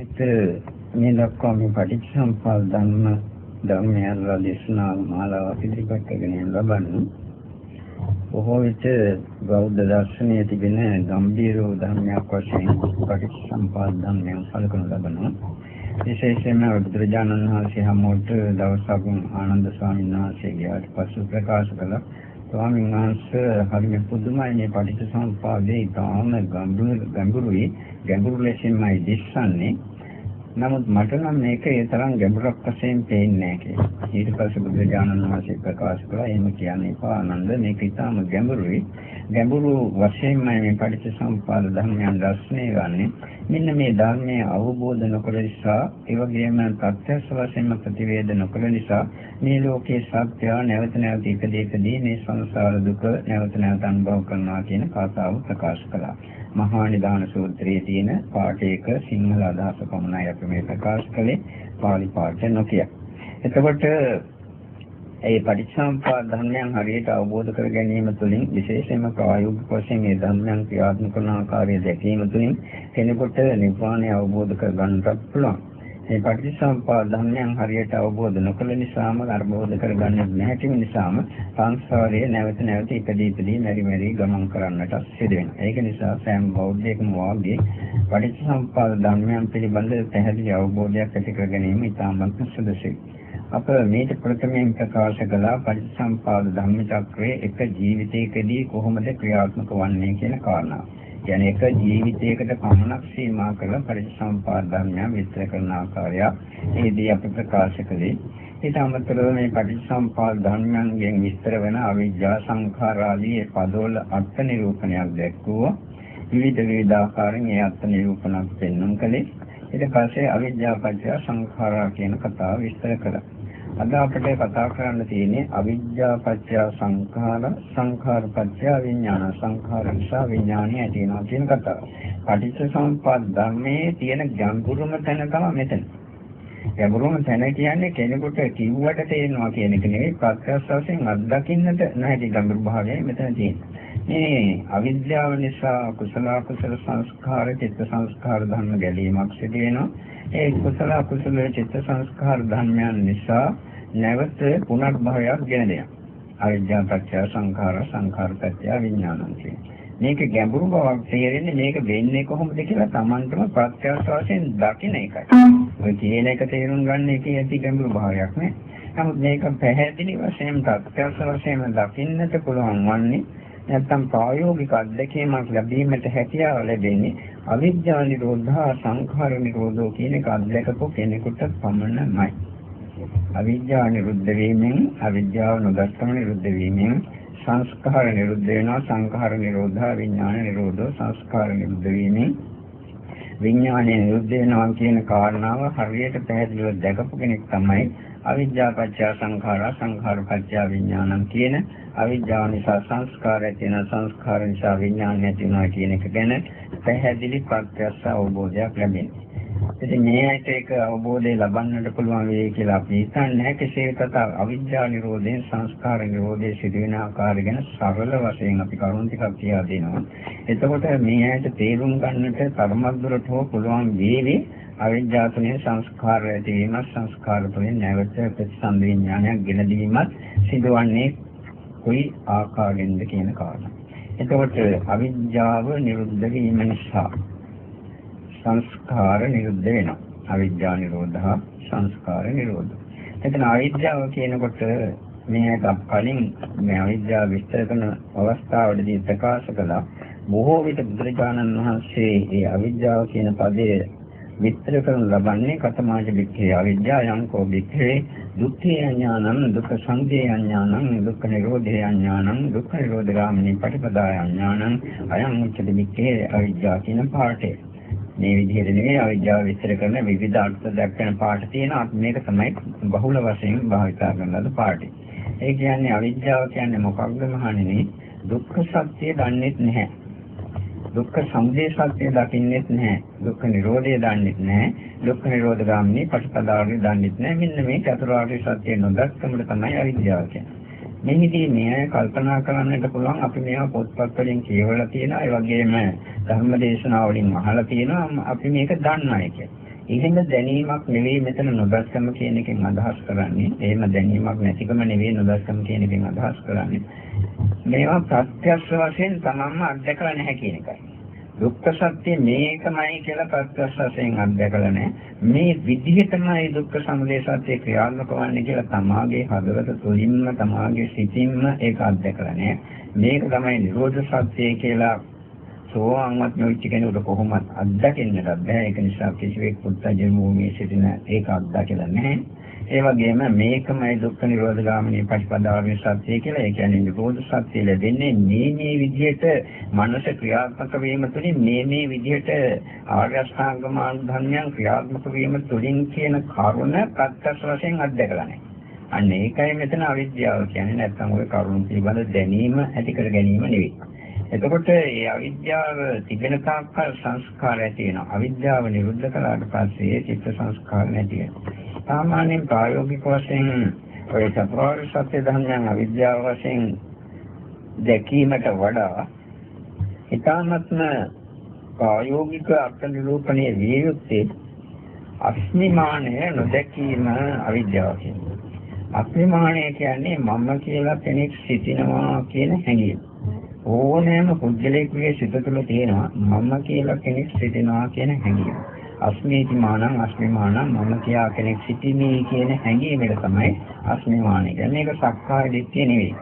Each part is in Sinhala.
මේ දක්වා මේ පටිච්චසමුප්පාද ධර්ම ධර්මයන් දේශනා මාලාව ඉදිරිපත් කරගෙන ලබන්නේ. බොහෝ විට බෞද්ධ දර්ශනයේ තිබෙන ගැඹීර ධර්මයක් වශයෙන් පටිච්චසමුප්පාද ධර්මයන් සැලකනු ලබනවා. විශේෂයෙන්ම බුදුරජාණන් වහන්සේ හැමෝට දවසක් ආනන්ද ස්වාමීන් වහන්සේ ගියාට පසු ප්‍රකාශ කළා. ස්වාමීන් වහන්සේ හරිය පුදුමයි මේ පටිච්චසමුප්පාදේ ඉතාම ගැඹුරු ගැඹුරුයි. ගැඹුරු ලෙසින්මයි දිස්සන්නේ. නමුත් මට නම් මේක ඒ තරම් ගැඹුරක් වශයෙන් පේන්නේ නැහැ කියලා. ඊට පස්සේ බුදුරජාණන් වහන්සේ ප්‍රකාශ කළා එහෙම කියන්නේ පානන්ද මේක ඉතාම ගැඹුරුයි. ගැඹුරු වශයෙන්ම මේ පටිච්චසමුප්පාද ධර්මයන් දැස්නේ ගන්නෙ. මෙන්න මේ ධර්මයේ අවබෝධ නොකළ නිසා ඒ වගේම ප්‍රත්‍යක්ෂ වශයෙන්ම ප්‍රතිවේද නොකළ නිසා මේ ලෝකයේ සත්‍ය නැවත නැවත ඉදීකදී මේ සංසාර දුක නැවත නැවත අනුභව කරනවා කියන කතාව ප්‍රකාශ කළා. මහා නිදාන සූත්‍රයේ තියෙන පාඨයක සිංහල අදහස පමණයි අපි මේ ප්‍රකාශ කළේ පාලි පාඨ නොකිය. එතකොට ඒ පටිච්චසමුප්පාද ධර්මයන් හරියට අවබෝධ කර ගැනීම තුළින් විශේෂයෙන්ම ප්‍රායෝගික වශයෙන් මේ ධර්මයන් ක්‍රියාත්මක කරන ආකාරය දැකීම තුළින් කෙනෙකුට නිර්වාණය අවබෝධ කර ගන්නට පුළුවන්. මේ පටිච්චසමුප්පාද ධර්මයන් හරියට අවබෝධ නොකළ නිසාම අවබෝධ කරගන්නේ නැති නිසාම සංසාරයේ නැවත නැවත ඉපදී ඉපදී මෙරි මෙරි ගමන් කරන්නට සිදු වෙනවා. ඒක නිසා සෑම බෞද්ධයෙකුම වාගේ පටිච්චසමුප්පාද ධර්මයන් පිළිබඳ පැහැදිලි අවබෝධයක් ඇති කර ගැනීම ඉතාමත් සුදුසුයි. අප මේක ප්‍රථමයෙන් ප්‍රකාශ කළා පටිච්චසමුපාද ධම්ම චක්‍රයේ එක ජීවිතයකදී කොහොමද ක්‍රියාත්මක වන්නේ කියන කාරණාව. කියන්නේ එක ජීවිතයකට පමණක් සීමා කරලා පරිසම්පාද ධර්මයන් විස්තර කරන ආකාරය ඒදී අපි ප්‍රකාශ කළේ ඊට අමතරව මේ පටිච්චසමුපාද ධර්මයන්ගෙන් විස්තර වෙන අවිජ්ජා සංඛාර ආදී පදවල අර්ථ නිරූපණයක් දැක්වුවා විවිධ වේදාකාරයෙන් ඒ අර්ථ නිරූපණක් පෙන්වන්න කලේ ඊට පස්සේ අවිජ්ජා පත්‍ය සංඛාරා කියන කතාව විස්තර කළා. අද අපිට කතා කරන්න තියෙන්නේ අවිද්‍යා පත්‍ය සංඛාර සංඛාර පත්‍ය විඥාන සංඛාර නිසා විඥානය ඇති වෙනවා කියන කතාව. පටිච්චසමුප්පාද ධර්මයේ තියෙන ගැඹුරුම තැන තමයි මෙතන. ගැඹුරුම තැන කියන්නේ කෙනෙකුට කිව්වට තේරෙනවා කියන එක නෙවෙයි ප්‍රත්‍යක්ෂ වශයෙන් අත්දකින්නට නැති ගැඹුරු භාවයයි මෙතන තියෙන්නේ. මේ අවිද්‍යාව නිසා කුසල කුසල සංස්කාර චිත්ත සංස්කාර ධර්ම ගැලීමක් සිදු වෙනවා. ඒ කුසල කුසල චිත්ත සංස්කාර ධර්මයන් නිසා නැවත පුනර්භවයක් ගෙන දෙනවා. අවිද්‍යා පත්‍ය සංඛාර සංඛාර පත්‍ය විඥානං මේක ගැඹුරු බවක් තේරෙන්නේ මේක වෙන්නේ කොහොමද කියලා Tamanටම ප්‍රත්‍යක්ෂ වශයෙන් දකින එකයි. ඔය කියන එක තේරුම් ගන්න එකේ ඇති ගැඹුරු භාවයක් නේ. නමුත් මේක පැහැදිලි වශයෙන් ප්‍රත්‍යක්ෂ වශයෙන් දකින්නට පුළුවන් වන්නේ නැත්නම් ප්‍රායෝගික අත්දැකීමක් ලැබීමට හැකියාව ලැබෙන්නේ අවිද්‍යා නිරෝධා සංඛාර නිරෝධෝ කියන එක අත්දැකපු කෙනෙකුට පමණයි. අවිද්‍යාව නිරුද්ධ වීමෙන් අවිද්‍යාව නොදස්සම නිරුද්ධ වීමෙන් සංස්කාර නිරුද්ධ වෙනවා සංඛාර නිරෝධා විඥාන නිරෝධෝ සංස්කාර නිරුද්ධ වීමෙන්. විඥානය නිරුද්ධ වෙනවා කියන කාරණාව හරියට පැහැදිලිව දැකපු කෙනෙක් තමයි අවිද්‍යාව පත්‍ය සංඛාරා සංඛාර පත්‍ය විඥානං කියන අවිද්‍යාව නිසා සංස්කාර ඇති වෙන සංස්කාර නිසා විඥානය ඇති වෙනවා කියන එක ගැන පැහැදිලි ප්‍රත්‍යක්ෂ අවබෝධයක් ලැබෙනවා. ඉතින් මේ ඇයිට ඒක අවබෝධය ලබන්නට පුළුවන් වෙයි කියලා අපි හිතන්නේ කෙසේ වෙතත් අවිද්‍යා නිරෝධයෙන් සංස්කාර නිරෝධයේ සිදුවෙන ආකාරය ගැන සරල වශයෙන් අපි කරුණු ටිකක් කියලා දෙනවා. එතකොට මේ ඇයිට තේරුම් ගන්නට තරමද්දුරට හෝ පුළුවන් වේවි අවිද්‍යාවතුනේ සංස්කාර ඇතිවීම සංස්කාර තුළින් නැවත ප්‍රතිසන්ද විඥානයක් ගෙන දීමත් සිදුවන්නේ කොයි ආකාරයෙන්ද කියන කාරණා. එතකොට අවිද්‍යාව නිරුද්ධ වීම නිසා සංස්කාර නිරුද්ධ වෙනවා. අවිද්‍යා නිරෝධා සංස්කාර නිරෝධ. එතන අවිද්‍යාව කියනකොට මේක කලින් මේ අවිද්‍යාව විස්තර කරන අවස්ථාවේදී ප්‍රකාශ කළා බොහෝ විට බුදුරජාණන් වහන්සේ මේ අවිද්‍යාව කියන පදයේ විස්තර කරන ලබන්නේ කතමාජ වික්ඛේ අවිද්‍යාව යංකෝ වික්ඛේ දුක්ඛේ අඥානං දුක්ඛ සංදේ අඥානං දුක්ඛ නිරෝධේ අඥානං දුක්ඛ නිරෝධ ගාමිනී පටිපදාය අඥානං අයං උච්චති වික්ඛේ අවිද්‍යාව කියන පාඩේ මේ විදිහට නෙවෙයි අවිද්‍යාව විස්තර කරන විවිධ අර්ථ දක්වන පාඩ තියෙනවා. මේක තමයි බහුල වශයෙන් භාවිතා කරන ලද පාඩේ. ඒ කියන්නේ අවිද්‍යාව කියන්නේ මොකක්ද මහණෙනි? දුක්ඛ සත්‍ය දන්නේ නැහැ. දුක්ඛ සමුදය සත්‍ය දකින්නෙත් නැහැ. දුක්ඛ නිරෝධය දන්නෙත් නැහැ. දුක්ඛ නිරෝධ ගාමිනී පටිපදාවයි දන්නෙත් නැහැ. මෙන්න මේ චතුරාර්ය සත්‍ය නොදක්කමද තමයි අවිද්‍යාව කියන්නේ. මෙහිදී මේ කල්පනා කරන්නට පුළුවන් අපි මේවා පොත්පත් වලින් කියවලා තියෙනවා ඒ වගේම ධර්ම දේශනා වලින් අහලා තියෙනවා අපි මේක දන්නා එක. එහෙම දැනීමක් නෙවෙයි මෙතන නොදස්කම කියන එකෙන් අදහස් කරන්නේ. එහෙම දැනීමක් නැතිකම නෙවෙයි නොදස්කම කියන එකෙන් අදහස් කරන්නේ. මේවා ප්‍රත්‍යක්ෂ වශයෙන් තමන්ම අත්දකලා නැහැ කියන එකයි. දුක්ඛ සත්‍ය මේකමයි කියලා ප්‍රත්‍යක්ෂ වශයෙන් අත්දකලා නැහැ. මේ විදිහටමයි දුක්ඛ සමුදය සත්‍ය ක්‍රියාත්මක වන්නේ කියලා තමාගේ හදවත තුළින්ම තමාගේ සිතින්ම ඒක අත්දකලා නැහැ. මේක තමයි නිරෝධ සත්‍ය කියලා සෝවාන්වත් නොවිච්ච කෙනෙකුට කොහොමත් අත්දකින්නට බෑ. ඒක නිසා කිසිවෙක් පුත්තජන භූමියේ සිටින ඒක අත්දකලා නැහැ. ඒ වගේම මේකමයි දුක්ඛ නිරෝධ ගාමිනී පටිපදාවේ සත්‍යය කියලා. ඒ කියන්නේ නිරෝධ සත්‍ය ලැබෙන්නේ මේ මේ විදිහට මනස ක්‍රියාත්මක වීම තුළින් මේ මේ විදිහට ආර්ය අෂ්ටාංග මාර්ග ධර්මයන් ක්‍රියාත්මක වීම තුළින් කියන කරුණ ප්‍රත්‍යක්ෂ වශයෙන් අත්දකලා නැහැ. අන්න ඒකයි මෙතන අවිද්‍යාව කියන්නේ නැත්නම් ওই කරුණ පිළිබඳ දැනීම ඇති කර ගැනීම නෙවෙයි. එතකොට මේ අවිද්‍යාව තිබෙන තාක්කල් සංස්කාර ඇති වෙනවා. අවිද්‍යාව නිරුද්ධ කළාට පස්සේ චිත්ත සංස්කාර නැති වෙනවා. සාමාන්‍යයෙන් ප්‍රායෝගික වශයෙන් ඔය චතුරාර්ය සත්‍ය ධර්මයන් අවිද්‍යාව වශයෙන් දැකීමට වඩා ඊටාත්ම ප්‍රායෝගික අර්ථ නිරූපණයේ විය යුත්තේ අස්මිමානය නොදැකීම අවිද්‍යාව කියන්නේ. අස්මිමානය කියන්නේ මම කියලා කෙනෙක් සිටිනවා කියන හැඟීම. ඕනෑම පුද්ගලයෙකුගේ සිත තුළ තියෙනවා මම කියලා කෙනෙක් සිටිනවා කියන හැඟීම. අස්මීති මානං අස්මිමානං මම කියා කෙනෙක් සිටිනේ කියන හැඟීමෙන් තමයි අස්මිමානය කියන්නේ. මේක සක්කාය දිට්ඨිය නෙවෙයි.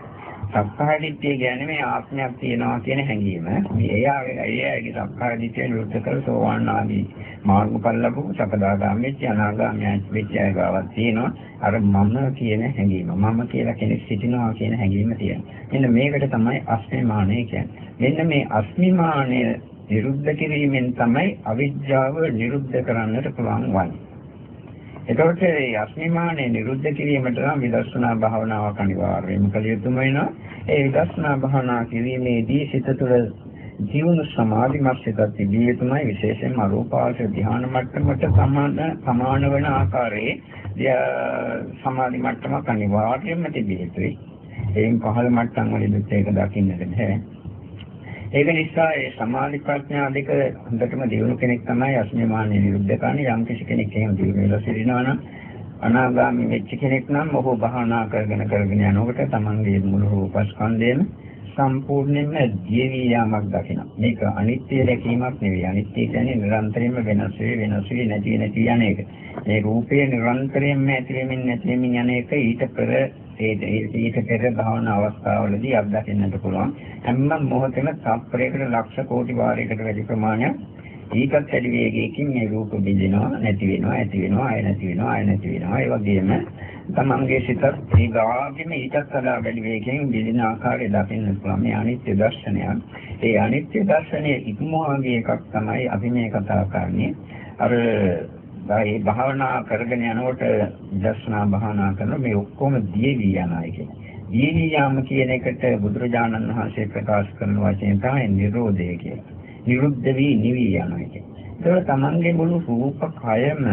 සක්කාය දිට්ඨිය කියන්නේ මේ ආත්මයක් තියෙනවා කියන හැඟීම. මේ එයාගේ එයාගේ සක්කාය දිට්ඨිය නිරුද්ධ කර සෝවාන් ආදී මාර්ගඵල ලැබුණු සකදාගාමී අනාගාමී වෙච්ච අය ගාවක් තියෙනවා. අර මම කියන හැඟීම. මම කියලා කෙනෙක් සිටිනවා කියන හැඟීම තියෙනවා. මෙන්න මේකට තමයි අස්මිමානය කියන්නේ. මෙන්න මේ අස්මිමානය නිරුද්ධ කිරීමෙන් තමයි අවිජ්ජාව නිරුද්ධ කරන්නට පුළුවන් වන්නේ. එතකොට මේ අස්මිමානය නිරුද්ධ කිරීමට නම් විදර්ශනා භාවනාවක් අනිවාර්යයෙන්ම කළ යුතුම වෙනවා. ඒ විදර්ශනා භාවනා කිරීමේදී සිත තුළ ජීවන සමාධිමත් සිතක් තිබිය යුතුමයි විශේෂයෙන්ම අරූපාවච ධ්‍යාන මට්ටමට සමාන සමාන වන ආකාරයේ සමාධි මට්ටමක් අනිවාර්යයෙන්ම තිබිය යුතුයි. එයින් පහළ මට්ටම් වලදීත් ඒක දකින්නට බෑ. ඒක නිසා ඒ සමාධි ප්‍රඥා දෙක හොඳටම දියුණු කෙනෙක් තමයි අස්මිමානිය නිරුද්ධ කරන්නේ යම් කිසි කෙනෙක් එහෙම දියුණු වෙලා සිටිනවා නම් අනාගාමී වෙච්ච කෙනෙක් නම් ඔහු භාවනා කරගෙන කරගෙන යනකොට තමන්ගේ මුළු රූපස්කන්ධයම සම්පූර්ණයෙන්ම දියවි යාමක් දකිනවා. මේක අනිත්‍ය දැකීමක් නෙවෙයි. අනිත්‍ය කියන්නේ නිරන්තරයෙන්ම වෙනස් වෙ වෙනස් වෙ නැති නැති යන එක. මේ රූපය නිරන්තරයෙන්ම ඇති වෙමින් නැති වෙමින් යන එක ඊට පෙර ඒ ඊට පෙර භාවනා අවස්ථාවලදී අත්දකින්නට පුළුවන්. හැම මොහොතෙම තත්පරයකට ලක්ෂ කෝටි වාරයකට වැඩි ප්‍රමාණයක් ඊටත් වැඩි වේගයකින් මේ රූප බිඳිනවා නැති වෙනවා ඇති වෙනවා ආය නැති වෙනවා ආය නැති වෙනවා. ඒ වගේම තමන්ගේ සිතත් ඒ ගාගෙම ඊටත් වඩා වැඩි වේගයෙන් බිඳින ආකාරය දකින්න පුළුවන්. මේ අනිත්‍ය දර්ශනයක් ඒ අනිත්‍ය දර්ශනයේ ඉක්මවාගේ එකක් තමයි අපි මේ කතා කරන්නේ. අර ඒ භාවනා කරගෙන යනකොට දර්ශනා භාවනා කරන මේ ඔක්කොම දියවි යනයි කියන්නේ. දියවි යාම කියන එකට බුදුරජාණන් වහන්සේ ප්‍රකාශ කරන වචනේ තමයි නිරෝධය කියලා. නිරුද්ධ වී නිවි යනවා කියන්නේ. ඒක තමන්ගේ මුළු රූප කයම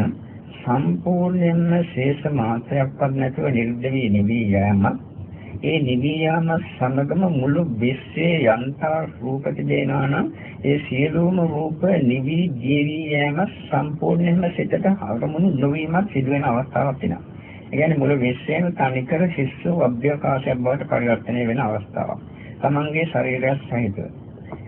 සම්පූර්ණයෙන්ම ශේෂ මාත්‍රයක්වත් නැතුව නිරුද්ධ වී නිවි යෑමක් ඒ නිවියාම සමගම මුළු විශ්වයේ යන්තා රූප තිබෙනවා නම් ඒ සියලුම රූප නිවි ජීවි යෑම සම්පූර්ණයෙන්ම සිතට අරමුණු නොවීමක් සිදුවෙන අවස්ථාවක් වෙනවා. ඒ කියන්නේ මුළු විශ්වයම තනිකර ශිෂ්‍ය අභ්‍යවකාශයක් බවට පරිවර්තනය වෙන අවස්ථාවක්. තමන්ගේ ශරීරයත් සහිතව.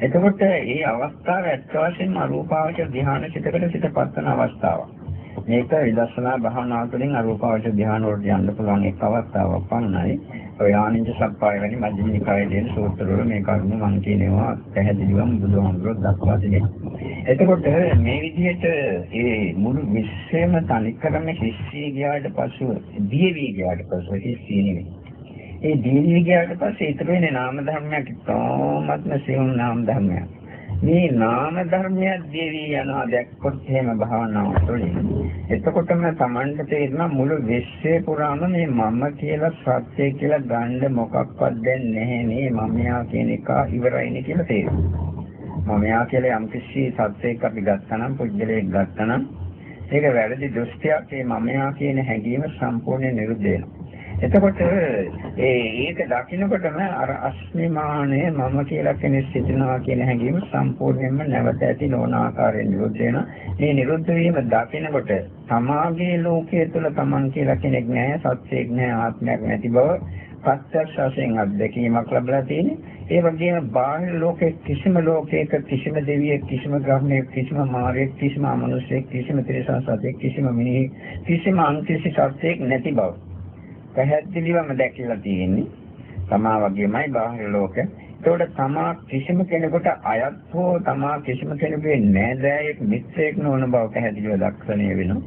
එතකොට මේ අවස්ථාව ඇත්ත වශයෙන්ම අරූපාවචර ධ්‍යාන සිතකට සිතපත් වන අවස්ථාවක්. මේක විදර්ශනා භාවනාව තුළින් අරූපාවචර ධ්‍යාන වලට යන්න පුළුවන් එක් අවස්ථාවක් පමණයි. ඔය ආනිච්ච සප්පාය වැනි මධ්‍යම නිකායේ දෙන සූත්‍ර වල මේ කරුණ මම කියනවා පැහැදිලිවම බුදුහාමුදුරුවෝ දක්වා තිබෙනවා. එතකොට මේ විදිහට ඒ මුළු විශ්වයම තනිකරම හිස්සී ගියාට පසු දීවි ගියාට පසු හිස්සී නෙවෙයි. ඒ දීවි ගියාට පස්සේ ඊතර වෙන්නේ නාම ධර්මයක් තෝමත්ම සිවුම් නාම ධර්මයක්. මේ නාම ධර්මයක් දෙවි යනවා දැක්කොත් එහෙම භාවනාව තුළින්. එතකොටම Tamanට තේරෙනවා මුළු විශ්වය පුරාම මේ මම කියලා සත්‍ය කියලා ගන්න මොකක්වත් දැන් නැහැ නේ මමයා කියන එක ඉවරයිනේ කියලා තේරෙනවා. මමයා කියලා යම් කිසි සත්‍යයක් අපි ගත්තනම් පුද්ගලයෙක් ගත්තනම් ඒක වැරදි දෘෂ්ටියක් මේ මමයා කියන හැඟීම සම්පූර්ණයෙන් නිරුද්ධ වෙනවා. එතකොට ඒ ඒක දකින්නකොටම අර අස්මිමානය මම කියලා කෙනෙක් සිටිනවා කියන හැඟීම සම්පූර්ණයෙන්ම නැවත ඇති නොවන ආකාරයෙන් නිරුද්ධ වෙනවා. මේ නිරුද්ධ වීම දකින්නකොට සමාගයේ ලෝකයේ තුල Taman කියලා කෙනෙක් නැහැ, සත්‍යයක් නැහැ, ආත්මයක් නැති බව ප්‍රත්‍යක්ෂ වශයෙන් අත්දැකීමක් ලැබලා තියෙන්නේ. ඒ වගේම බාහිර ලෝකයේ කිසිම ලෝකයක කිසිම දෙවියෙක් කිසිම ග්‍රහණයක් කිසිම මාරයෙක් කිසිම අමනුෂ්‍යයෙක් කිසිම තිරසන් සතෙක් කිසිම මිනිහෙක් කිසිම අන්තිසි සත්‍යයක් නැති බව. පැහැදිලිවම දැකලා තියෙන්නේ. තමා වගේමයි බාහිර ලෝකෙ. ඒකට තමා කිසිම කෙනෙකුට අයත් හෝ තමා කිසිම කෙනෙකුගේ නෑදෑයෙක් මිත්‍රයෙක් නොවන බව පැහැදිලිව දක්වණය වෙනවා.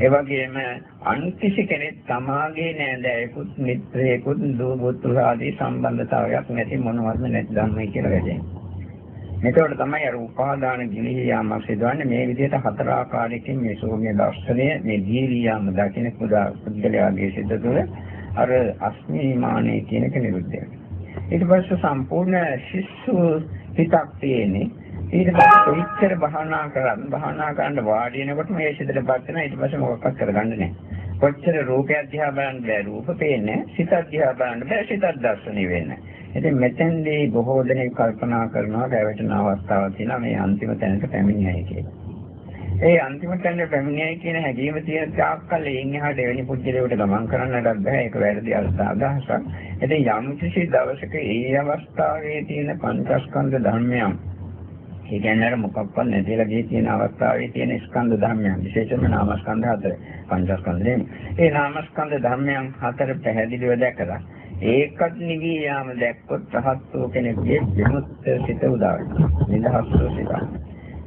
ඒ වගේම අන්කිසි කෙනෙක් තමාගේ නෑදෑයෙකුත් මිත්‍රයෙකුත් දූ පුත්‍ර ආදී සම්බන්ධතාවයක් නැති මොනවත්ම නැති ධර්මයි කියලා වැටෙනවා. මෙතකොට තමයි අර උපාදාන ගිලිහි යාම සිදුවන්නේ මේ විදිහට හතර ආකාරයකින් මේ ශූන්‍ය දර්ශනය මේ ගිලිහි යාම දකින්න පුදා පුද්ගලයාගේ සිද්ද තුළ අර අස්මිමානය කියන එක නිරුද්ධ වෙනවා. ඊට පස්සේ සම්පූර්ණ ශිස්සු හිතක් තියෙන්නේ ඊට පස්සේ කොච්චර භාවනා කරත් භාවනා කරන්න වාඩි වෙනකොට මේ සිතටපත් වෙනවා ඊට පස්සේ මොකක්වත් කරගන්න නැහැ. කොච්චර රූපයක් දිහා බලන්න බෑ රූප පේන්නේ සිතක් දිහා බලන්න බෑ සිතක් දර්ශනය වෙන්නේ. ඉතින් මෙතෙන්දී බොහෝ දෙනෙක් කල්පනා කරනවා රැවටෙන අවස්ථාවක් තියෙනවා මේ අන්තිම තැනට පැමිණියයි කියලා. ඒ අන්තිම තැනට පැමිණියයි කියන හැඟීම තියෙන තාක්කල් එයින් එහාට එවැනි පුද්ගලයෙකුට ගමන් කරන්නට බෑ ඒක වැරදි අදහසක්. ඉතින් යම් කිසි දවසක ඒ අවස්ථාවේ තියෙන පංචස්කන්ධ ධර්මයන් ඒ කියන්නේ අර මොකක්වත් නැතිලා ගියේ තියෙන අවස්ථාවේ තියෙන ස්කන්ධ ධර්මයන් විශේෂයෙන්ම නාමස්කන්ධ හතර පංචස්කන්ධ නෙමෙයි. ඒ නාමස්කන්ධ ධර්මයන් හතර පැහැදිලිව දැකලා ඒකත් නිවි යාම දැක්කොත් රහත් වූ කෙනෙකුගේ විමුක්ත සිත උදා වෙනවා. නිදහස් වූ සිත.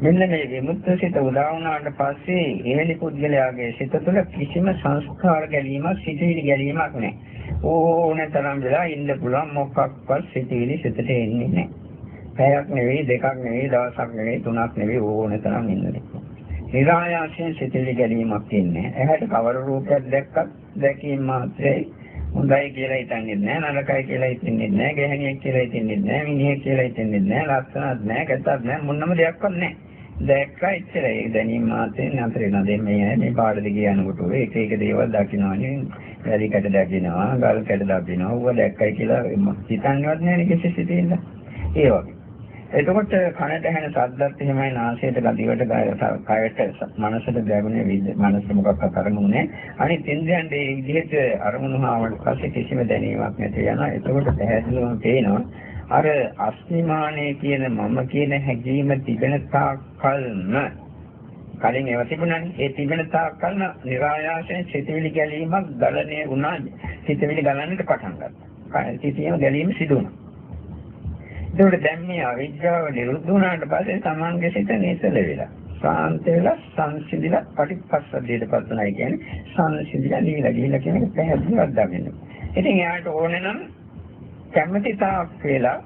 මෙන්න මේ විමුක්ත සිත උදා වුණාට පස්සේ එහෙලි පුද්ගලයාගේ සිත තුළ කිසිම සංස්කාර ගැලීමක් සිටිවිලි ගැලීමක් නැහැ. ඕන තරම් වෙලා ඉන්න පුළුවන් මොකක්වත් සිටිවිලි සිතට එන්නේ නැහැ. පැයක් නෙවෙයි දෙකක් නෙවෙයි දවසක් නෙවෙයි තුනක් නෙවෙයි ඕන තරම් ඉන්නද. නිරායාසයෙන් සිතිලි ගැනීමක් තියන්නේ. ඇහැට කවර රූපයක් දැක්කත් දැකීම මාත්‍රේ හොඳයි කියලා හිතන්නේ නැහැ නරකයි කියලා හිතන්නේ නැහැ ගැහණියක් කියලා හිතන්නේ නැහැ මිනිහෙක් කියලා හිතන්නේ නැහැ ලස්සනක් නැහැ කැතක් නැහැ මොනම දෙයක්වත් නැහැ. දැක්කා ඉච්චරයි. ඒ දැනීම මාත්‍රෙන් නතර වෙනවා. දැන් මේ මේ පාඩ දිගේ යනකොට එක එක දේවල් දකින්නවනේ වැලි කැට දකින්නවා ගල් කැට දකින්නවා ඌව දැක්කයි කියලා හිතන්නවත් නැහැ නේ කිසි සිතෙන්න ඒ වගේ. එතකොට කනට ඇහෙන ශබ්දත් එහෙමයි නාසයට ගදිවට කයට මනසට දැනුනේ මනස මොකක්වත් අරමුණු නැහැ. අනිත් ඉන්ද්‍රයන් මේ විදිහට අරමුණු ආවට පස්සේ කිසිම දැනීමක් නැති යනවා. එතකොට පැහැදිලිවම පේනවා අර අස්මිමානයේ කියන මම කියන හැඟීම තිබෙන තාක්කල්ම කලින් ඒවා තිබුණානේ. ඒ තිබෙන තාක්කල්ම નિરાයාසයෙන් සිතවිලි ගැලීමක් ගලණය වුණා. සිතවිලි ගලන්නට පටන් ගත්තා. සිතීම ගැලීම සිදු වුණා. ඒකට දැන් මේ අවිද්‍යාව නිරුද්ධ වුණාට පස්සේ තමන්ගේ සිත නිසල වෙලා සාන්ත වෙලා සංසිඳිලා පටිපස්සද්ධියටපත් වෙනවා කියන්නේ සංසිඳිලා නිවිලා ගිහිල්ලා කියන එක පැහැදිලිවක් දකින්න. ඉතින් එයාට ඕනේ නම් කැමැති තාක් වෙලා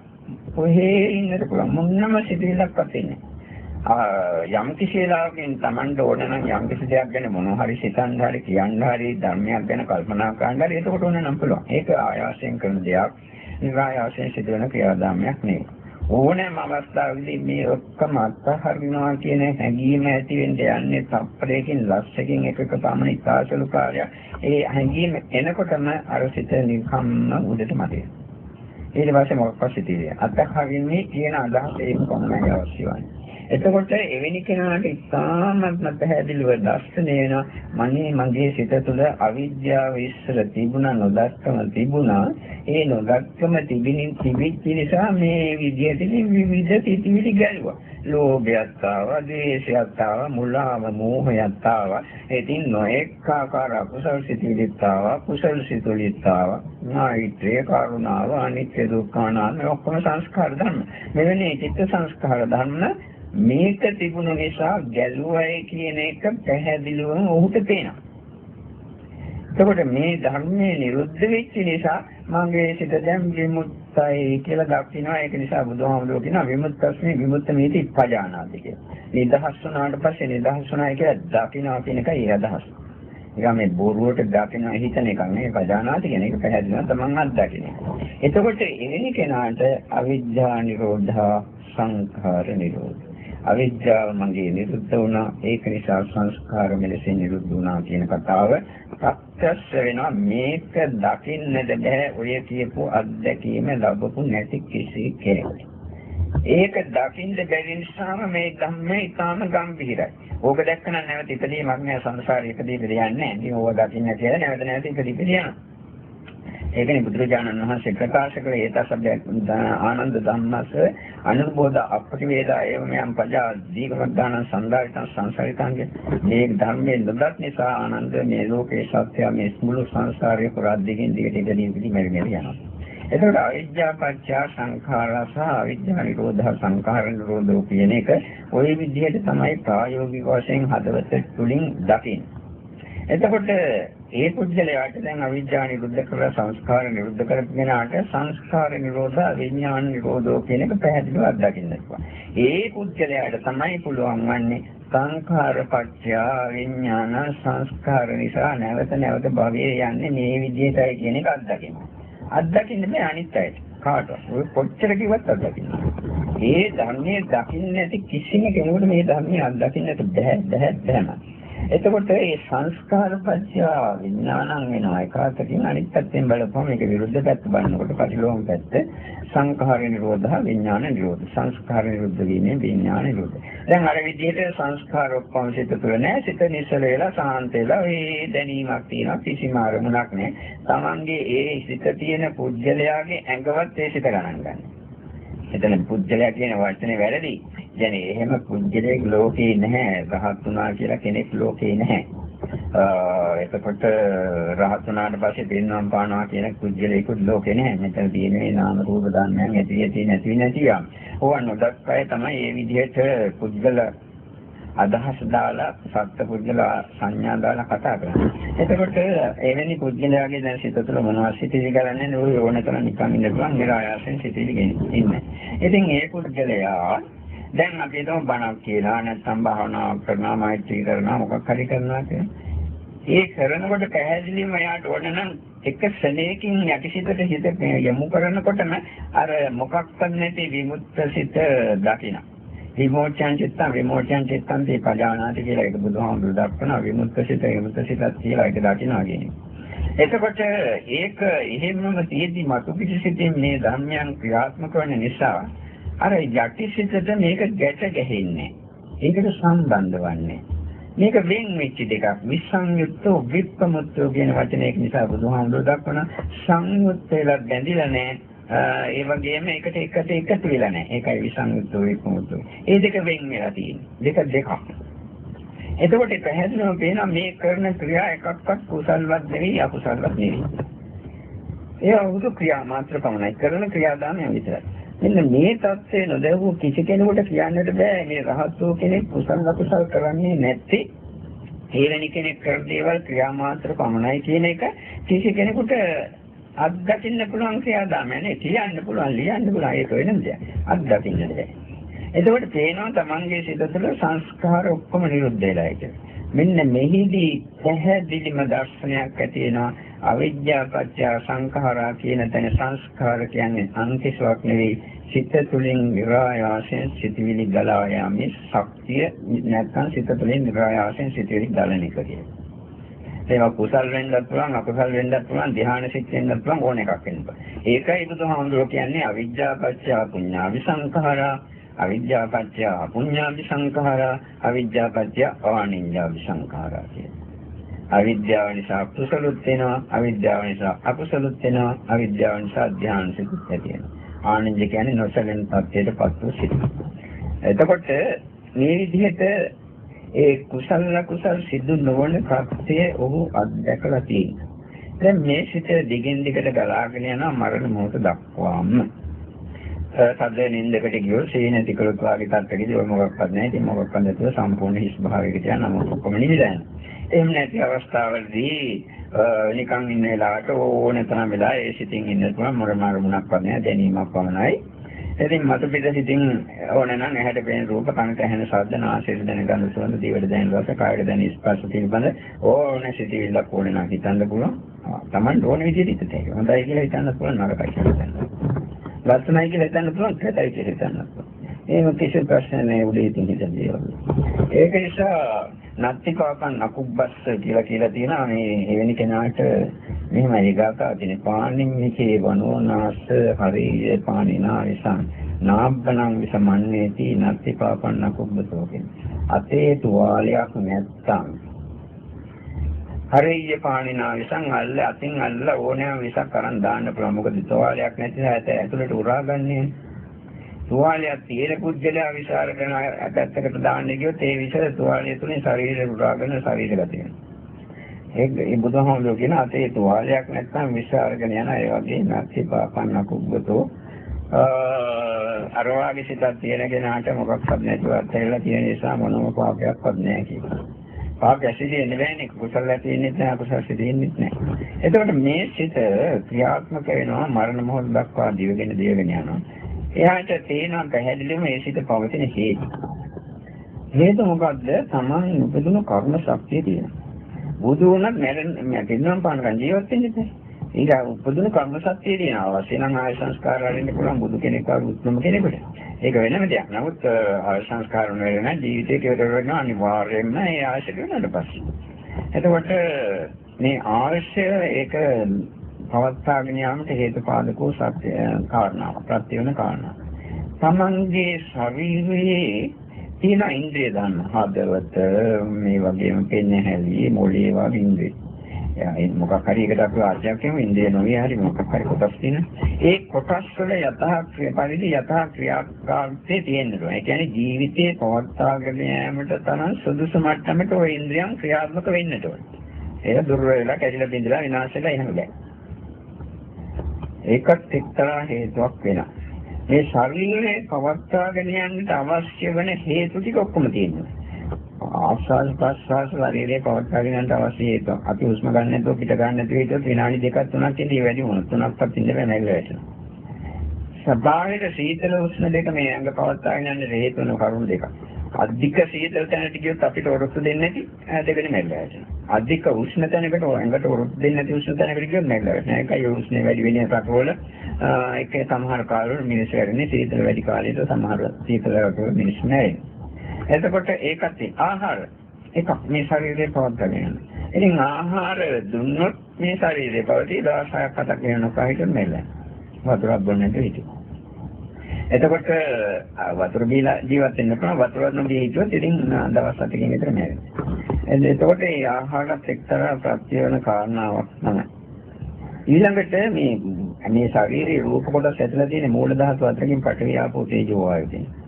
කොහේ ඉන්නද පුළුවන් මොනම සිදුවිල්ලක්වත් ඉන්නේ. යම් කිසි වෙලාවකින් Tamanට ඕන නම් යම් කිසි දෙයක් ගැන මොන හරි සිතන්න හරි කියන්න හරි ධර්මයක් ගැන කල්පනා කරන්න හරි එතකොට ඕන නම් පුළුවන්. ඒක ආයාසයෙන් කරන දෙයක්. නිරායාසයෙන් සිදුවන ක්‍රියාදාමයක් නෙවෙයි. ඕනෑම අවස්ථාවකදී මේ ඔක්කොම අත්හරිනවා කියන හැඟීම ඇති වෙන්න යන්නේ තප්පරයකින් ලස්සකින් එකක පමණ ඉතාසලු කාර්යයක්. ඒ හැඟීම එනකොටම අර සිත නිකම්ම උඩට මතේ. ඊට පස්සේ මොකක්වත් සිටින්නේ. අත්හරින්නේ කියන අදහස ඒක කොහොමද අවශ්‍ය වන්නේ. එතකොට එවැනි කෙනාට ඉතාමත්ම පැහැදිලිව දැක්සනේ වෙනවා. මන්නේ මගේ සිත තුළ අවිද්‍යාව ඉස්සර තිබුණා නොදක්කම තිබුණා. ඒ නොදක්කම තිබෙනින් තිබිච්ච නිසා මේ විදිහට විවිධ සිතිවිලි ගැලුවා. ලෝභයත් ආවා ද්වේෂයත් ආවා මුලාව මෝහයත් ආවා. ඉතින් නොඑක ආකාර අකුසල සිතිවිලිත් ආවා කුසල සිතුවිලිත් ආවා. නායිත්‍ය කරුණාව අනිත්‍ය දුක්ඛ අනාත්ම ඔක්කොම සංස්කාර ධර්ම. මෙවැනි චිත්ත සංස්කාර ධර්ම මේක තිබුණ නිසා ගැලුවයි කියන එක පැහැදිලිවම ඔහුට පේනවා. එතකොට මේ ධර්මයේ නිරුද්ධ වෙච්ච නිසා මගේ සිත දැන් විමුක්තයි කියලා දක්ිනවා. ඒක නිසා බුදුහාමුදුරුවෝ කියනවා විමුක්තස්මේ විමුක්ත මේටි පජානාති කියලා. නිදහස් වුණාට පස්සේ නිදහස් වුණායි කියලා දකින්නවා කියන එකයි අදහස. ඒක මේ බොරුවට දකින්න හිතන එකක් නෙවෙයි පජානාති කියන එක පැහැදිලිව තමන් අත්දකින්න. එතකොට එවැනි කෙනාට අවිද්‍යා නිරෝධා සංඛාර නිරෝධ අවිද්‍යාව මගේ නිරුද්ධ වුණා. ඒක නිසා සංස්කාර මෙලෙස නිරුද්ධ වුණා කියන කතාව ප්‍රත්‍යක්ෂ වෙනවා. මේක දකින්නද බෑ ඔය කියපු අත්දැකීම ලැබපු නැති කිසි කෙනෙකුට. ඒක දකින්න බැරි නිසාම මේ ධම්මේ ඊටාම ගැඹිරයි. ඕක දැක්කම නැවත ඉපදීමක් නෑ සංසාරේ ඉපදී ඉපදී යන්නේ නෑ. ඉතින් ඕක දකින්න කියලා නැවත නැවත ඉපදී ඉපදී යනවා. ඒකනේ බුදුරජාණන් වහන්සේ ප්‍රකාශ කළේ ඒතසබ්බයක් ආනන්ද ධම්මස අනුබෝධ අපටිවේදා එවමයන් පජා දීඝවද්දාන සන්දාරිතං සංසාරිතංගේ මේ ධර්මයේ නොදත් නිසා ආනන්ද මේ ලෝකේ සත්‍ය මේ මුළු සංසාරේ පුරා දිගින් දිගට ඉඳින් ඉඳින් මෙරි මෙරි යනවා. එතකොට අවිද්‍යා පත්‍ය සංඛාරා සහ අවිද්‍යා නිරෝධ සංඛාර නිරෝධෝ කියන එක ওই විදිහට තමයි ප්‍රායෝගික වශයෙන් හදවත තුලින් දකින්නේ. එතකොට ඒ පුද්ගලයාට දැන් අවිද්‍යාව නිරුද්ධ කරලා සංස්කාර නිරුද්ධ කරගෙනාට සංස්කාර නිරෝධ විඥාන නිරෝධෝ කියන එක පැහැදිලිව අත්දකින්න පුළුවන්. ඒ පුද්ගලයාට තමයි පුළුවන් වන්නේ සංඛාර පත්‍ය විඥාන සංස්කාර නිසා නැවත නැවත භවයේ යන්නේ මේ විදිහටයි කියන එක අත්දකින්න. අත්දකින්න මේ අනිත් අයට. කාටවත්. ඔය කොච්චර කිව්වත් අත්දකින්න. ඒ ධර්මයේ දකින්න නැති කිසිම කෙනෙකුට මේ ධර්මයේ අත්දකින්නට බැහැ බැහැ බැහැ. එතකොට මේ සංස්කාර පත්‍ය විඥානං වෙනවා. ඒකාතකින් අනිත් පැත්තෙන් බලපුවම මේක විරුද්ධ පැත්ත බලනකොට පරිලෝම පැත්ත සංඛාර නිරෝධහ විඥාන නිරෝධ. සංස්කාර නිරුද්ධ වීමේ විඥාන නිරෝධ. දැන් අර විදිහට සංස්කාර ඔක්කොම සිත තුළ නැහැ සිත නිසල වෙලා සාන්ත වෙලා ඒ දැනීමක් තියෙනවා. කිසිම අරමුණක් නැහැ Tamange ඒ සිත තියෙන පුජ්‍යලයාගේ ඇඟවත් ඒ සිත ගණන් ගන්න. එතන පුජ්‍යලයා කියන වචනේ වැරදි. දැන් එහෙම පුජ්‍යලයක් ලෝකේ නැහැ. රහත් වුණා කියලා කෙනෙක් ලෝකේ නැහැ. එතකොට රහත් වුණාට පස්සේ පිරිනවම් පානවා කියන පුජ්‍යලයකුත් ලෝකේ නැහැ. මෙතන තියෙන්නේ නාම රූප ධර්මයන් ඇති ඇති නැති නැති යම්. ඕවා නොදක්කය තමයි මේ විදිහට පුජ්‍යල අදහස් දාලා සත්‍ය පුජ්‍යල සංඥා දාලා කතා කරන්නේ. එතකොට එවැනි පුජ්‍යලයාගේ දැන් සිත තුළ මොනවද සිටිලි කරන්නේ ඔය ඕනතරම් නිකන් ඉන්න පුළුවන් නිරායාසයෙන් සිටිලි ඉන්නේ. ඉතින් ඒ පුජ්‍යලයා දැන් අපි හිතමු බණක් කියලා නැත්නම් භාවනාවක් කරනවා මෛත්‍රී කරනවා මොකක් හරි කරනවා කියලා. ඒ කරනකොට පැහැදිලිවම එයාට ඕන නම් එක ශරණයකින් යටිසිතට හිත යොමු කරනකොටම අර මොකක්වත් නැති විමුක්ත සිත දකින්න. විමෝචන චිත්තං විමෝචන චිත්තං තේ පජානාති කියලා ඒක බුදුහාමුදුරුවෝ දක්වනවා විමුක්ත සිත විමුක්ත සිතක් කියලා ඒක දකින්නවා කියන්නේ. එතකොට ඒක එහෙමම තියෙද්දි මතු පිටිසිතින් මේ ධර්මයන් ක්‍රියාත්මක වෙන නිසා අර යටිසිතට මේක ගැට ගැහෙන්නේ. ඒකට සම්බන්ධ වන්නේ. මේක වෙන් වෙච්ච දෙකක්. විසංයුක්තෝ විප්පමුත්තෝ කියන වචනයක නිසා බුදුහාමුදුරුවෝ දක්වන සංයුක්ත වෙලා බැඳිලා නැහැ. ඒ වගේම එකට එකට එකතු වෙලා නැහැ. ඒකයි විසංයුක්තෝ විප්පමුත්තෝ. ඒ දෙක වෙන් වෙලා තියෙන්නේ. දෙක දෙකක්. එතකොට පැහැදිලිවම පේනවා මේ කරන ක්‍රියා එකක්වත් කුසල්වත් නෙවෙයි අකුසල්වත් නෙවෙයි. ඒ වුදු ක්‍රියා මාත්‍ර පමණයි කරන ක්‍රියාදාමය විතරයි. මෙන්න මේ தත්ත්වය නොදැවූ කිසි කෙනෙකුට කියන්නට බෑ. මේ රහත් වූ කෙනෙක් කුසල අකුසල කරන්නේ නැත්තේ හේවැනි කෙනෙක් කරන දේවල් ක්‍රියාමාත්‍ර පමණයි කියන එක කිසි කෙනෙකුට අත්දකින්න පුළුවන් ක්‍රියාදාමය නේ කියන්න පුළුවන් ලියන්න පුළුවන්. ඒක වෙනම දෙයක්. අත්දකින්න බෑ. එතකොට පේනවා තමන්ගේ සිත තුළ සංස්කාර ඔක්කොම නිරුද්ධ වෙලා කියලා මෙන්න මෙහිදී පැහැදිලිම දර්ශනයක් ඇති වෙනවා අවිද්‍යාව පත්‍ය සංඛාරා කියන තැන සංස්කාර කියන්නේ අන්තිසාවක් නෙවෙයි සිත තුළින් නිරායාසයෙන් සිතවිලි ගලා යාමේ ශක්තිය නැත්නම් සිත තුළින් නිරායාසයෙන් සිතවිලි ගලන එක කියන්නේ. ඒවා කුසල් වෙන්නත් පුළුවන් අකුසල් වෙන්නත් පුළුවන් ධ්‍යාන සිත් වෙන්නත් පුළුවන් ඕන එකක් වෙන්න පුළුවන්. ඒකයි බුදුහාමුදුරුවෝ කියන්නේ අවිද්‍යාව පත්‍ය පුඤ්ඤාවි සංඛාරා අවිද්‍යාව පත්‍ය පුඤ්ඤාභි සංඛාරා අවිද්‍යාව පත්‍ය අවානිඤ්ඤාභි සංඛාරා කියලා. අවිද්‍යාව නිසා කුසලුත් වෙනවා අවිද්‍යාව නිසා අකුසලුත් වෙනවා අවිද්‍යාව නිසා ධ්‍යාන සිතුත් ඇති වෙනවා. ආනිඤ්ඤ කියන්නේ නොසලෙන තත්ත්වයටපත් වූ සිත. එතකොට මේ විදිහට ඒ කුසල කුසල් සිදු නොවන ප්‍රත්‍යය ඔහු අත්දැකලා තියෙනවා. දැන් මේ සිත දිගින් දිගට ගලාගෙන යනවා මරණ මොහොත දක්වාම. සද්ද නින්දකට ගියොත් සී නැති කරොත් වාගේ තත්ත්වකදී ඔය මොකක්වත් නැහැ. ඉතින් මොකක්වත් නැතුව සම්පූර්ණ හිස් භාවයකට යන නම ඔක්කොම නිවිලා යනවා. එහෙම නැති අවස්ථාවලදී නිකන් ඉන්න වෙලාවට ඕන තරම් වෙලා ඒ සිතින් ඉන්න පුළුවන් මොන මාරුණක්වත් නැහැ දැනීමක් පමණයි. ඉතින් මත පිට සිතින් ඕන නම් ඇහැට පෙනෙන රූප කනට ඇහෙන ශබ්ද නාසයට දැනෙන ගඳ සුවඳ දිවට දැනෙන රස කායට දැනෙන ස්පර්ශ පිළිබඳ ඕන සිතිවිල්ලක් ඕන නම් හිතන්න පුළුවන්. Taman ඕන විදිහට හිතේ. හොඳයි කියලා හිතන්න පුළුවන් නරකයි කියලා හිතන්න. ලස්සනයි කියලා හිතන්න පුළුවන් කැතයි කියලා හිතන්න පුළුවන්. එහෙම කිසි ප්‍රශ්න නැහැ උඩේ තියෙන දේවල්. ඒක නිසා නත්තිකාකන් අකුබ්බස්ස කියලා කියලා තියෙනවා මේ එවැනි කෙනාට මෙහෙමයි ගාථා තියෙන පාණින් මිකේ වනෝනාස හරිය පාණිනා විසං නාබ්බනං විසමන්නේති නත්තිකාකන් අකුබ්බසෝ කියන්නේ. අතේ තුවාලයක් නැත්තම් හරිය පාණිනා විසං අල්ල අතින් අල්ල ඕනෑම විසක් අරන් දාන්න පුළුවන්. මොකද තුවාලයක් නැති හැට ඇතුළට උරාගන්නේ. තුවාලයක් තියෙන පුද්ගලයා විසාර කරන පැත්තකට දාන්න ගියොත් ඒ විස තුවාලය තුලින් ශරීරය උරාගෙන ශරීරගත වෙනවා. ඒක ඒ බුදුහාමුදුරුවෝ කියන අතේ තුවාලයක් නැත්නම් විසාරගෙන යන ඒ වගේ නැති පාපන්න කුබ්බතෝ අරවාගේ සිතක් තියෙන කෙනාට මොකක්වත් නැතුව අත්හැරලා තියෙන නිසා මොනම පාපයක්වත් නැහැ කියනවා. පාපය සිදෙන්නේ නැහැනේ කුසල තියෙන්නේ නැහැ කුසල සිදෙන්නේ නැහැ. එතකොට මේ සිත ක්‍රියාත්මක වෙනවා මරණ මොහොත දක්වා දිවගෙන දිවගෙන යනවා. එයාට තේනවා පැහැදිලිවම මේ සිත පවතින හේතු. හේතු මොකද්ද? Taman උපදින කර්ම ශක්තිය තියෙනවා. බුදු වුණත් මැරෙන්න පින්නම් පානකන් ජීවත් වෙන්නේ නැහැ. ඒක උපදින කර්ම ශක්තිය තියෙනවා. අවශ්‍ය නම් ආය සංස්කාර වලින් පුළුවන් බුදු කෙනෙක් වගේ උත්තරම කෙනෙකුට. ඒක වෙනම දෙයක්. නමුත් ආය සංස්කාර වල වෙන ජීවිතේ කෙරෙර වෙන අනිවාර්යයෙන්ම ඒ ආශය වෙනට පස්සේ. එතකොට මේ ආශය ඒක පවත්වාගෙන යාමට හේතුපාදකෝ සත්‍ය කාරණා ප්‍රත්‍ය වෙන කාරණා. තමන්ගේ ශරීරයේ තියෙන ඉන්ද්‍රිය ධර්ම හදවත මේ වගේම පෙන්නේ හැලී මොළේ වගේ ඉන්ද්‍රිය. ඒ මොකක් හරි එකට අපි ආශ්‍රයක් කියමු ඉන්ද්‍රිය නොවේ හරි මොකක් හරි කොටස් තියෙන. ඒ කොටස් වල යථා පරිදි යථා ක්‍රියාකාරීත්වය තියෙනවා. ඒ කියන්නේ ජීවිතේ පවත්වාගෙන යාමට තරම් සුදුසු මට්ටමට ওই ඉන්ද්‍රියන් ක්‍රියාත්මක වෙන්නට ඕනේ. ඒක දුර්වල වෙලා කැඩිලා බිඳලා විනාශ වෙලා එහෙම බෑ. ඒකත් එක්තරා හේතුවක් වෙනවා. මේ ශරීරය පවත්වාගෙන යන්නට අවශ්‍ය වෙන හේතු ටික ඔක්කොම තියෙනවා. ආස්වාද ප්‍රස්වාස ශරීරය පවත්වාගෙන යන්නට අවශ්‍ය හේතු. අපි හුස්ම ගන්න නැතුව පිට ගන්න නැතුව හිටියොත් විනාඩි දෙකක් තුනක් ඉඳී වැඩි වුණොත් තුනක්වත් ඉඳ බෑ නැගලා වැටෙනවා. ස්වභාවික සීතල උෂ්ණ දෙක මේ අංග පවත්වාගෙන යන්න හේතු වෙන කරුණු දෙකක්. අධික සීතල තැනට ගියොත් අපිට ඔරොත්තු දෙන්නේ නැති දෙකෙන් නැගලා වැටෙනවා. අධික උෂ්ණ තැනකට ඇඟට ඔරොත්තු දෙන්නේ නැති උෂ්ණ තැනකට ගියොත් නැගලා වැටෙනවා. ඒකයි උෂ්ණ වැඩි වෙන රටවල ඒක සමහර කාලවල මිනිස්සු වැඩිනේ සීතල වැඩි කාලයක සමහර සීතල රටවල මිනිස්සු නැහැ. එතකොට ඒකත් ආහාර එකක් මේ ශරීරේ පවත්වාගෙන යන. ඉතින් ආහාර දුන්නොත් මේ ශරීරේ පවතී දවස් 6ක් 7ක් වෙනකොට හිටින්න නැහැ. වතුරක් බොන්නේ නැතුව හිටිනවා. එතකොට වතුර බීලා ජීවත් වෙන්න පුළුවන් වතුර නොබී හිටියොත් ඉතින් දවස් 7කින් විතර මැරෙනවා. එතකොට මේ ආහාරත් එක්තරා ප්‍රත්‍ය වෙන කාරණාවක් තමයි. ඊළඟට මේ මේ ශරීරයේ රූප කොටස් ඇතුළේ තියෙන මූල ධාතු අතරින් පඨවි ආපෝ තේජෝ වායු තියෙනවා.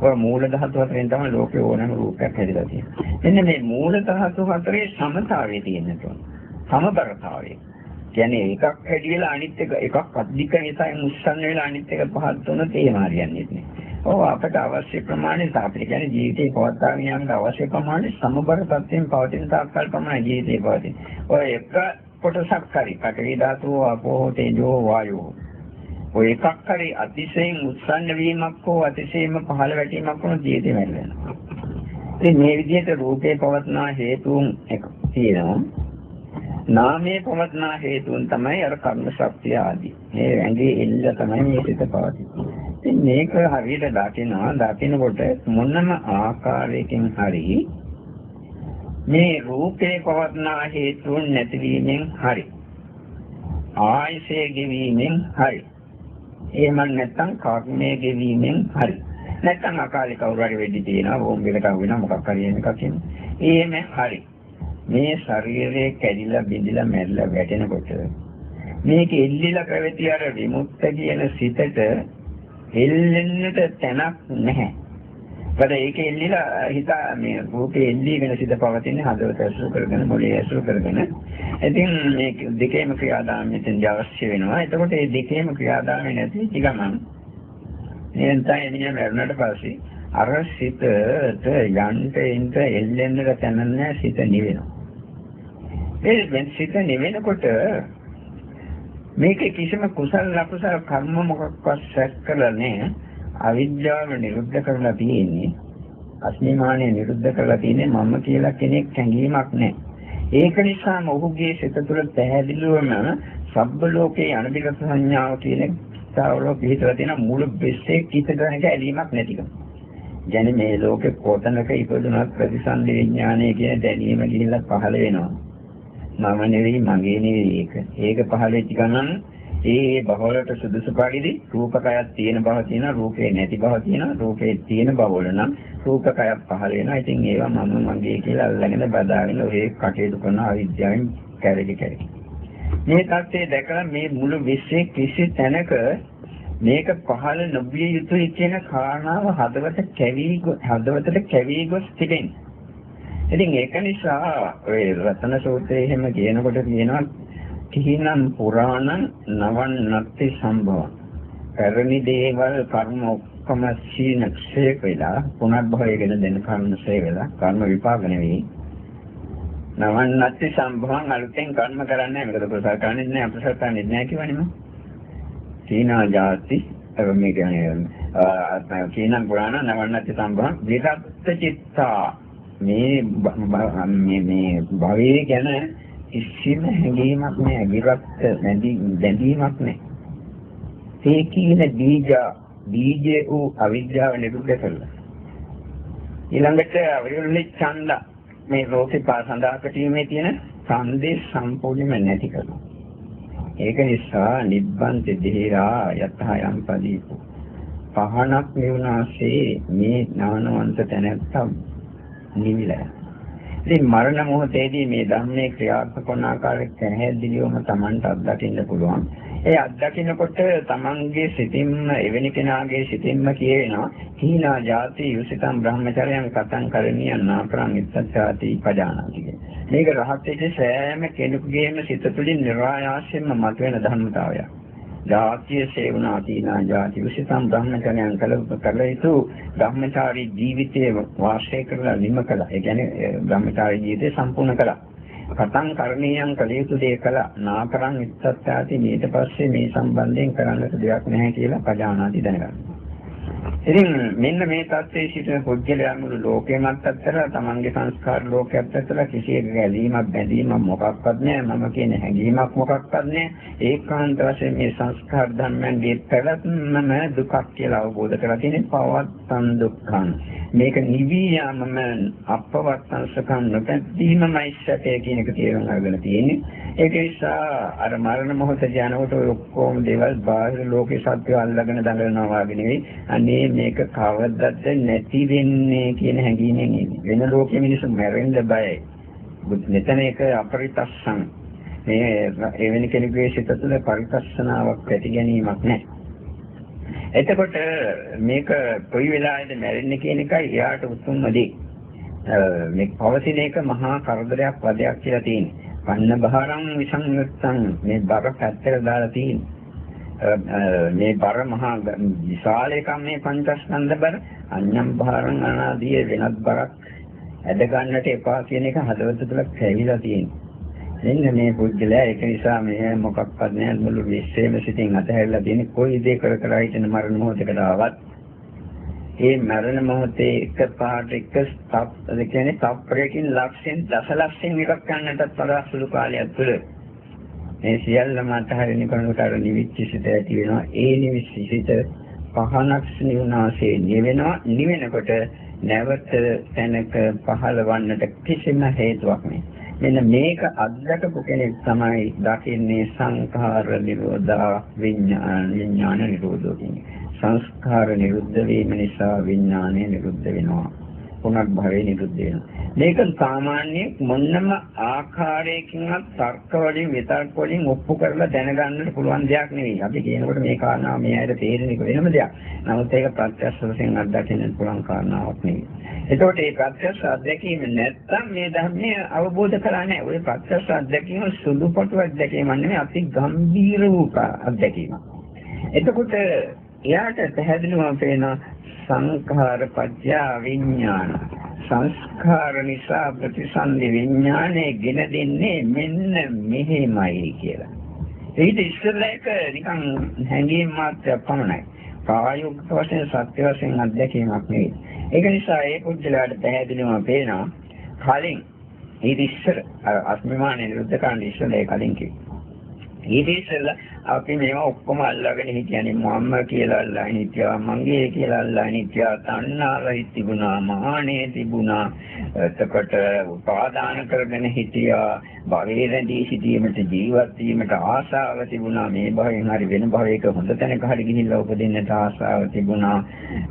ඔය මූල ධාතු අතරින් තමයි ලෝකේ ඕනෑම රූපයක් හැදිලා තියෙන්නේ. එන්න මේ මූල ධාතු අතරේ සමතාවය තියෙන්නට ඕන. සමබරතාවය. කියන්නේ එකක් වැඩි වෙලා අනිත් එක එකක් අධික නිසා මුස්සන් වෙලා අනිත් එක පහත් වුණොත් එහෙම හරියන්නේ නැහැ. ඔව් අපට අවශ්‍ය ප්‍රමාණය අපිට කියන්නේ ජීවිතේ පවත්වාගෙන යන්නට අවශ්‍ය ප්‍රමාණය සමබර තත්ත්වයෙන් පවතින තාක්කල් පමණයි ජීවිතේ පවතින. ඔය එක කොටසක් හරි පඨවි ධාතුව අපෝ තේජෝ වායෝ. ඔය එකක් හරි අතිශයින් උත්සන්න වීමක් හෝ අතිශයින්ම පහළ වැටීමක් වුණොත් ජීවිතේ මැරෙනවා. ඉතින් මේ විදිහට රූපේ පවත්නා හේතුන් එක තියෙනවා. නාමයේ පවත්නා හේතුන් තමයි අර කර්ම ශක්තිය ආදී. මේ ඇඟේ එල්ල තමයි මේ සිත පවතින්නේ. ඉතින් මේක හරියට දකිනවා දකිනකොට මොනම ආකාරයකින් හරි මේ රූපේ පවත්නා හේතුන් නැතිවීමෙන් හරි ආයසේ ගෙවීමෙන් හරි එහෙම නැත්නම් කර්මයේ ගෙවීමෙන් හරි නැත්නම් අකාලේ කවුරු හරි වෙඩි තියනවා බෝම්බයකට අහු වෙනවා මොකක් හරි එකක් කියන්නේ. එහෙම හරි මේ ශරීරයේ කැඩිලා බිඳිලා මැරිලා වැටෙනකොට මේක එල්ලිලා පැවති අර විමුක්ත කියන සිතට එල්ලෙන්නට තැනක් නැහැ. බඩ ඒක එල්ලිලා හිත මේ රූපේ එල්ලීගෙන සිත පවතින හදවත ඇසුරු කරගෙන මොළේ ඇසුරු කරගෙන. ඉතින් මේ දෙකේම ක්‍රියාදාමයෙන් අවශ්‍ය වෙනවා. එතකොට මේ දෙකේම ක්‍රියාදාමය නැති ගමන් නිරන්තරයෙන් එන්නේ මරණයට පස්සේ අර සිතට යන්ට එන්ට එල්ලෙන්නට තැන නැහැ සිත නිවෙනවා. ඒ සිත නිවෙනකොට මේකේ කිසිම කුසල ලකුසල කර්ම මොකක්වත් සැක කරලා නැහැ. අවිද්‍යාව නිරුද්ධ කරලා තියෙන්නේ. අස්මිමානය නිරුද්ධ කරලා තියෙන්නේ මම කියලා කෙනෙක් හැඟීමක් නැහැ. ඒක නිසාම ඔහුගේ සිත තුළ පැහැදිලිවම සබ්බ ලෝකේ අනිවිගත සංඥාව කියන අවස්ථාවල පිළිතලා තියෙන මුළු බෙස්සේ කිසිදෙක ඇලීමක් නැතිකම. කියන්නේ මේ ලෝකේ කොතනක ඉපදුනත් ප්‍රතිසන්දි විඥානය කියන දැනීම ගිහිල්ලා පහළ වෙනවා. මම නෙවෙයි මගේ නෙවෙයි ඒක. ඒක පහළ වෙච්ච ගමන් ඒ බහවලට සුදුසු පරිදි රූපකයක් තියෙන බව තියෙන රූපේ නැති බව තියෙන රූපේ තියෙන බවවල නම් රූපකයක් පහළ වෙනවා. ඉතින් ඒවා මම මගේ කියලා අල්ලගෙන බදාගෙන ඔය කටයුතු කරන අවිද්‍යාවෙන් කැරලි කැරලි. මේ தත්ත්වය දැකලා මේ මුළු විශ්වයේ කිසි තැනක මේක පහළ නොවිය යුතුයි කියන කාරණාව හදවත කැවි හදවතට කැවි ගොස් තිබෙනවා. ඉතින් ඒක නිසා ඔය රතන සූත්‍රයේ එහෙම කියනකොට කියනවා කිහිනම් පුරාණ නවන් නත්ති සම්භව. පැරණි දේවල් කර්ම ඔක්කොම සීනක්ෂේ වෙලා පුනර්භවයගෙන දෙන කර්ම සේ වෙලා කර්ම විපාක නෙවෙයි. නවන් නත්ති සම්භවං අලුතෙන් කර්ම කරන්නේ මොකද ප්‍රසාර කරන්නේ නැහැ අපසාර කරන්නේ නැහැ කියවනේ සීනා ජාති මේ කියන්නේ කීනම් පුරාණ නවන්නත් සම්භව විරත් චිත්තා මේ මේ මේ භවයේ ගැන කිසිම හැඟීමක් නැහැ විරත් දැඳීමක් නැහැ ඒ කියන බීජ බීජේ වූ අවිද්‍යාව නිරුද්ධ කළා ඊළඟට අවිරුල්ලි ඡන්ද මේ රෝසේ පාසඳා කටීමේ තියෙන ඡන්දේ සම්පූර්ණයෙන්ම නැති කරනවා ඒක නිසා නිබ්බන්ති ධීරා යතහයන් පදීපු. පහනක් නිවුනාසේ මේ ඥානවන්ත තැනැත්තා නිවිලා. ඉතින් මරණ මොහොතේදී මේ ධර්මයේ ක්‍රියාත්මක වන ආකාරය පැහැදිලිවම Tamanට අත්දකින්න පුළුවන්. ඒ අත්දකින්නකොට Tamanගේ සිතින්ම එවැනි කෙනාගේ සිතින්ම කියනවා හීනා ජාති යුසිතම් බ්‍රහ්මචර්යයන් කතං කරණියන් නාපරං ඉත්තත්‍යාති පජානාති මේක රහත්යේ සෑම කෙනෙකුගේම සිත තුළින් නිර්ආයාසයෙන්ම මතුවෙන ධර්මතාවයක්. ජාතිය සේවනා තීනා ජාති විසිතම් බ්‍රහ්මචර්යයන් කළ කළ යුතු බ්‍රහ්මචාරී ජීවිතයේ වාසය කරලා නිම කළා. ඒ කියන්නේ බ්‍රහ්මචාරී ජීවිතය සම්පූර්ණ කළා. කතං කරණීයම් කළ යුතු දේ කළා. නාකරං ඉස්සත්තාති ඊට පස්සේ මේ සම්බන්ධයෙන් කරන්නට දෙයක් නැහැ කියලා පජානාති දැනගන්න. ඉතින් මෙන්න මේ தත්ත්වයේ සිටින පුද්ගලයා මුළු ලෝකෙමත් අත්හැරලා තමන්ගේ සංස්කාර ලෝකයක් ඇතුළත කිසියක ගැලීමක් බැඳීමක් මොකක්වත් නැහැ මම කියන හැඟීමක් මොකක්වත් නැහැ ඒකාන්ත වශයෙන් මේ සංස්කාර ධර්මයන්ගේ පැවැත්මම දුකක් කියලා අවබෝධ කරලා තියෙන පවත්තන් දුක්ඛං. මේක නිවි යාමම අපවත්තන් සකන් නොපැද්දීමමයි සැපය කියන එක තේරුම් අරගෙන තියෙන්නේ ඒක නිසා අර මරණ මොහොත යනකොට ඔක්කොම දේවල් බාහිර ලෝකේ සත්‍ය අල්ලගෙන දඟලනවා වගේ නෙවෙයි අනේ මේක කවදද නැති වෙන්නේ කියන හැඟීමෙන් ඉන්නේ. වෙන ලෝකෙ මිනිස්සු මැරෙන්න බයයි. මෙතන එක අපරිතස්සන්. මේ එවැනි කෙනෙකුගේ සිත තුළ පරිතස්සනාවක් ඇති ගැනීමක් නැහැ. එතකොට මේක කොයි වෙලාවෙද මැරෙන්නේ කියන එකයි එයාට උතුම්ම දේ. මේ පවතින එක මහා කරදරයක් වදයක් කියලා තියෙනවා. පන්න බහරං විසංයුත්තං මේ බර පැත්තට දාලා තියෙනවා. මේ බර මහා විශාල එකක් මේ පංචස්කන්ධ බර අඤ්ඤම් භාරං අනාදී වෙනත් බරක් ඇද ගන්නට එපා කියන එක හදවත තුළ පැවිලා තියෙනවා. එන්න මේ පුද්ගලයා ඒක නිසා මේ මොකක්වත් නැහැ මුළු විශ්වයේම සිටින් අතහැරලා තියෙන කොයි දේ කර කර හිටින මරණ මොහොතකට ආවත් ඒ මරණ මොහොතේ එක පාට එක ස්තප් ඒ කියන්නේ තප්පරයකින් ලක්ෂෙන් දසලක්ෂෙන් එකක් ගන්නටත් වඩා සුළු කාලයක් තුළ මේ සියල්ලම අතහරින කෙනෙකුට අර නිවිච්ච සිත ඇති වෙනවා. ඒ නිවිච්ච සිත පහනක් නිවනාසේ නිවෙනවා. නිවෙනකොට නැවත තැනක පහළවන්නට කිසිම හේතුවක් නැහැ. මෙන්න මේක අත්දකපු කෙනෙක් තමයි දකින්නේ සංඛාර නිරෝධා විඥාන විඥාන නිරෝධෝ කියන්නේ. සංස්කාර නිරුද්ධ වීම නිසා විඥානය නිරුද්ධ වෙනවා. පුනර්භවය නිරුද්ධ වෙනවා. මේක සාමාන්‍ය මොන්නම ආකාරයකින්වත් තර්ක වලින් විතර්ක වලින් ඔප්පු කරලා දැනගන්නට පුළුවන් දෙයක් නෙවෙයි. අපි කියනකොට මේ කාරණාව මේ ඇයිද තේරෙන එක වෙනම දෙයක්. නමුත් ඒක ප්‍රත්‍යක්ෂ වශයෙන් අත්දකින්න පුළුවන් කාරණාවක් නෙවෙයි. එතකොට මේ ප්‍රත්‍යක්ෂ අත්දැකීම නැත්තම් මේ ධර්මය අවබෝධ කරන්නේ නැහැ. ওই ප්‍රත්‍යක්ෂ අත්දැකීම සුළුපටු අත්දැකීමක් නෙවෙයි අති ගම්භීර වූ අත්දැකීමක්. එතකොට එයාට පැහැදිලිවම පේනවා සංඛාර පත්‍ය විඥාන සංස්කාර නිසා ප්‍රතිසන්දි විඥානය ගෙන දෙන්නේ මෙන්න මෙහෙමයි කියලා. ඊට ඉස්සෙල්ලා එක නිකන් හැඟීම් මාත්‍රයක් පමණයි. ප්‍රායෝගික වශයෙන් සත්‍ය වශයෙන් අත්දැකීමක් නෙවෙයි. ඒක නිසා ඒ පුද්ගලයාට පැහැදිලිවම පේනවා කලින් ඊට ඉස්සර අස්මිමානේ නිරුද්ධ කරන්න ඉස්සෙල්ලා ඒ කලින් කිව්වා. ඊට ඉස්සෙල්ලා අපි මේවා ඔක්කොම අල්ලගෙන හිටියනේ. මම කියලා අල්ලගෙන හිටියා මගේ කියලා අල්ලගෙන හිටියා තණ්හාව තිබුණා මානෙ තිබුණා. එතකොට උපාදාන කරගෙන හිටියා. භවයේ රැඳී සිටීමට ජීවත් වීමට ආශාව තිබුණා. මේ භවයෙන් හරි වෙන භවයක හොඳ තැනක හරි ගිහිල්ලා උපදින්නට ආශාව තිබුණා.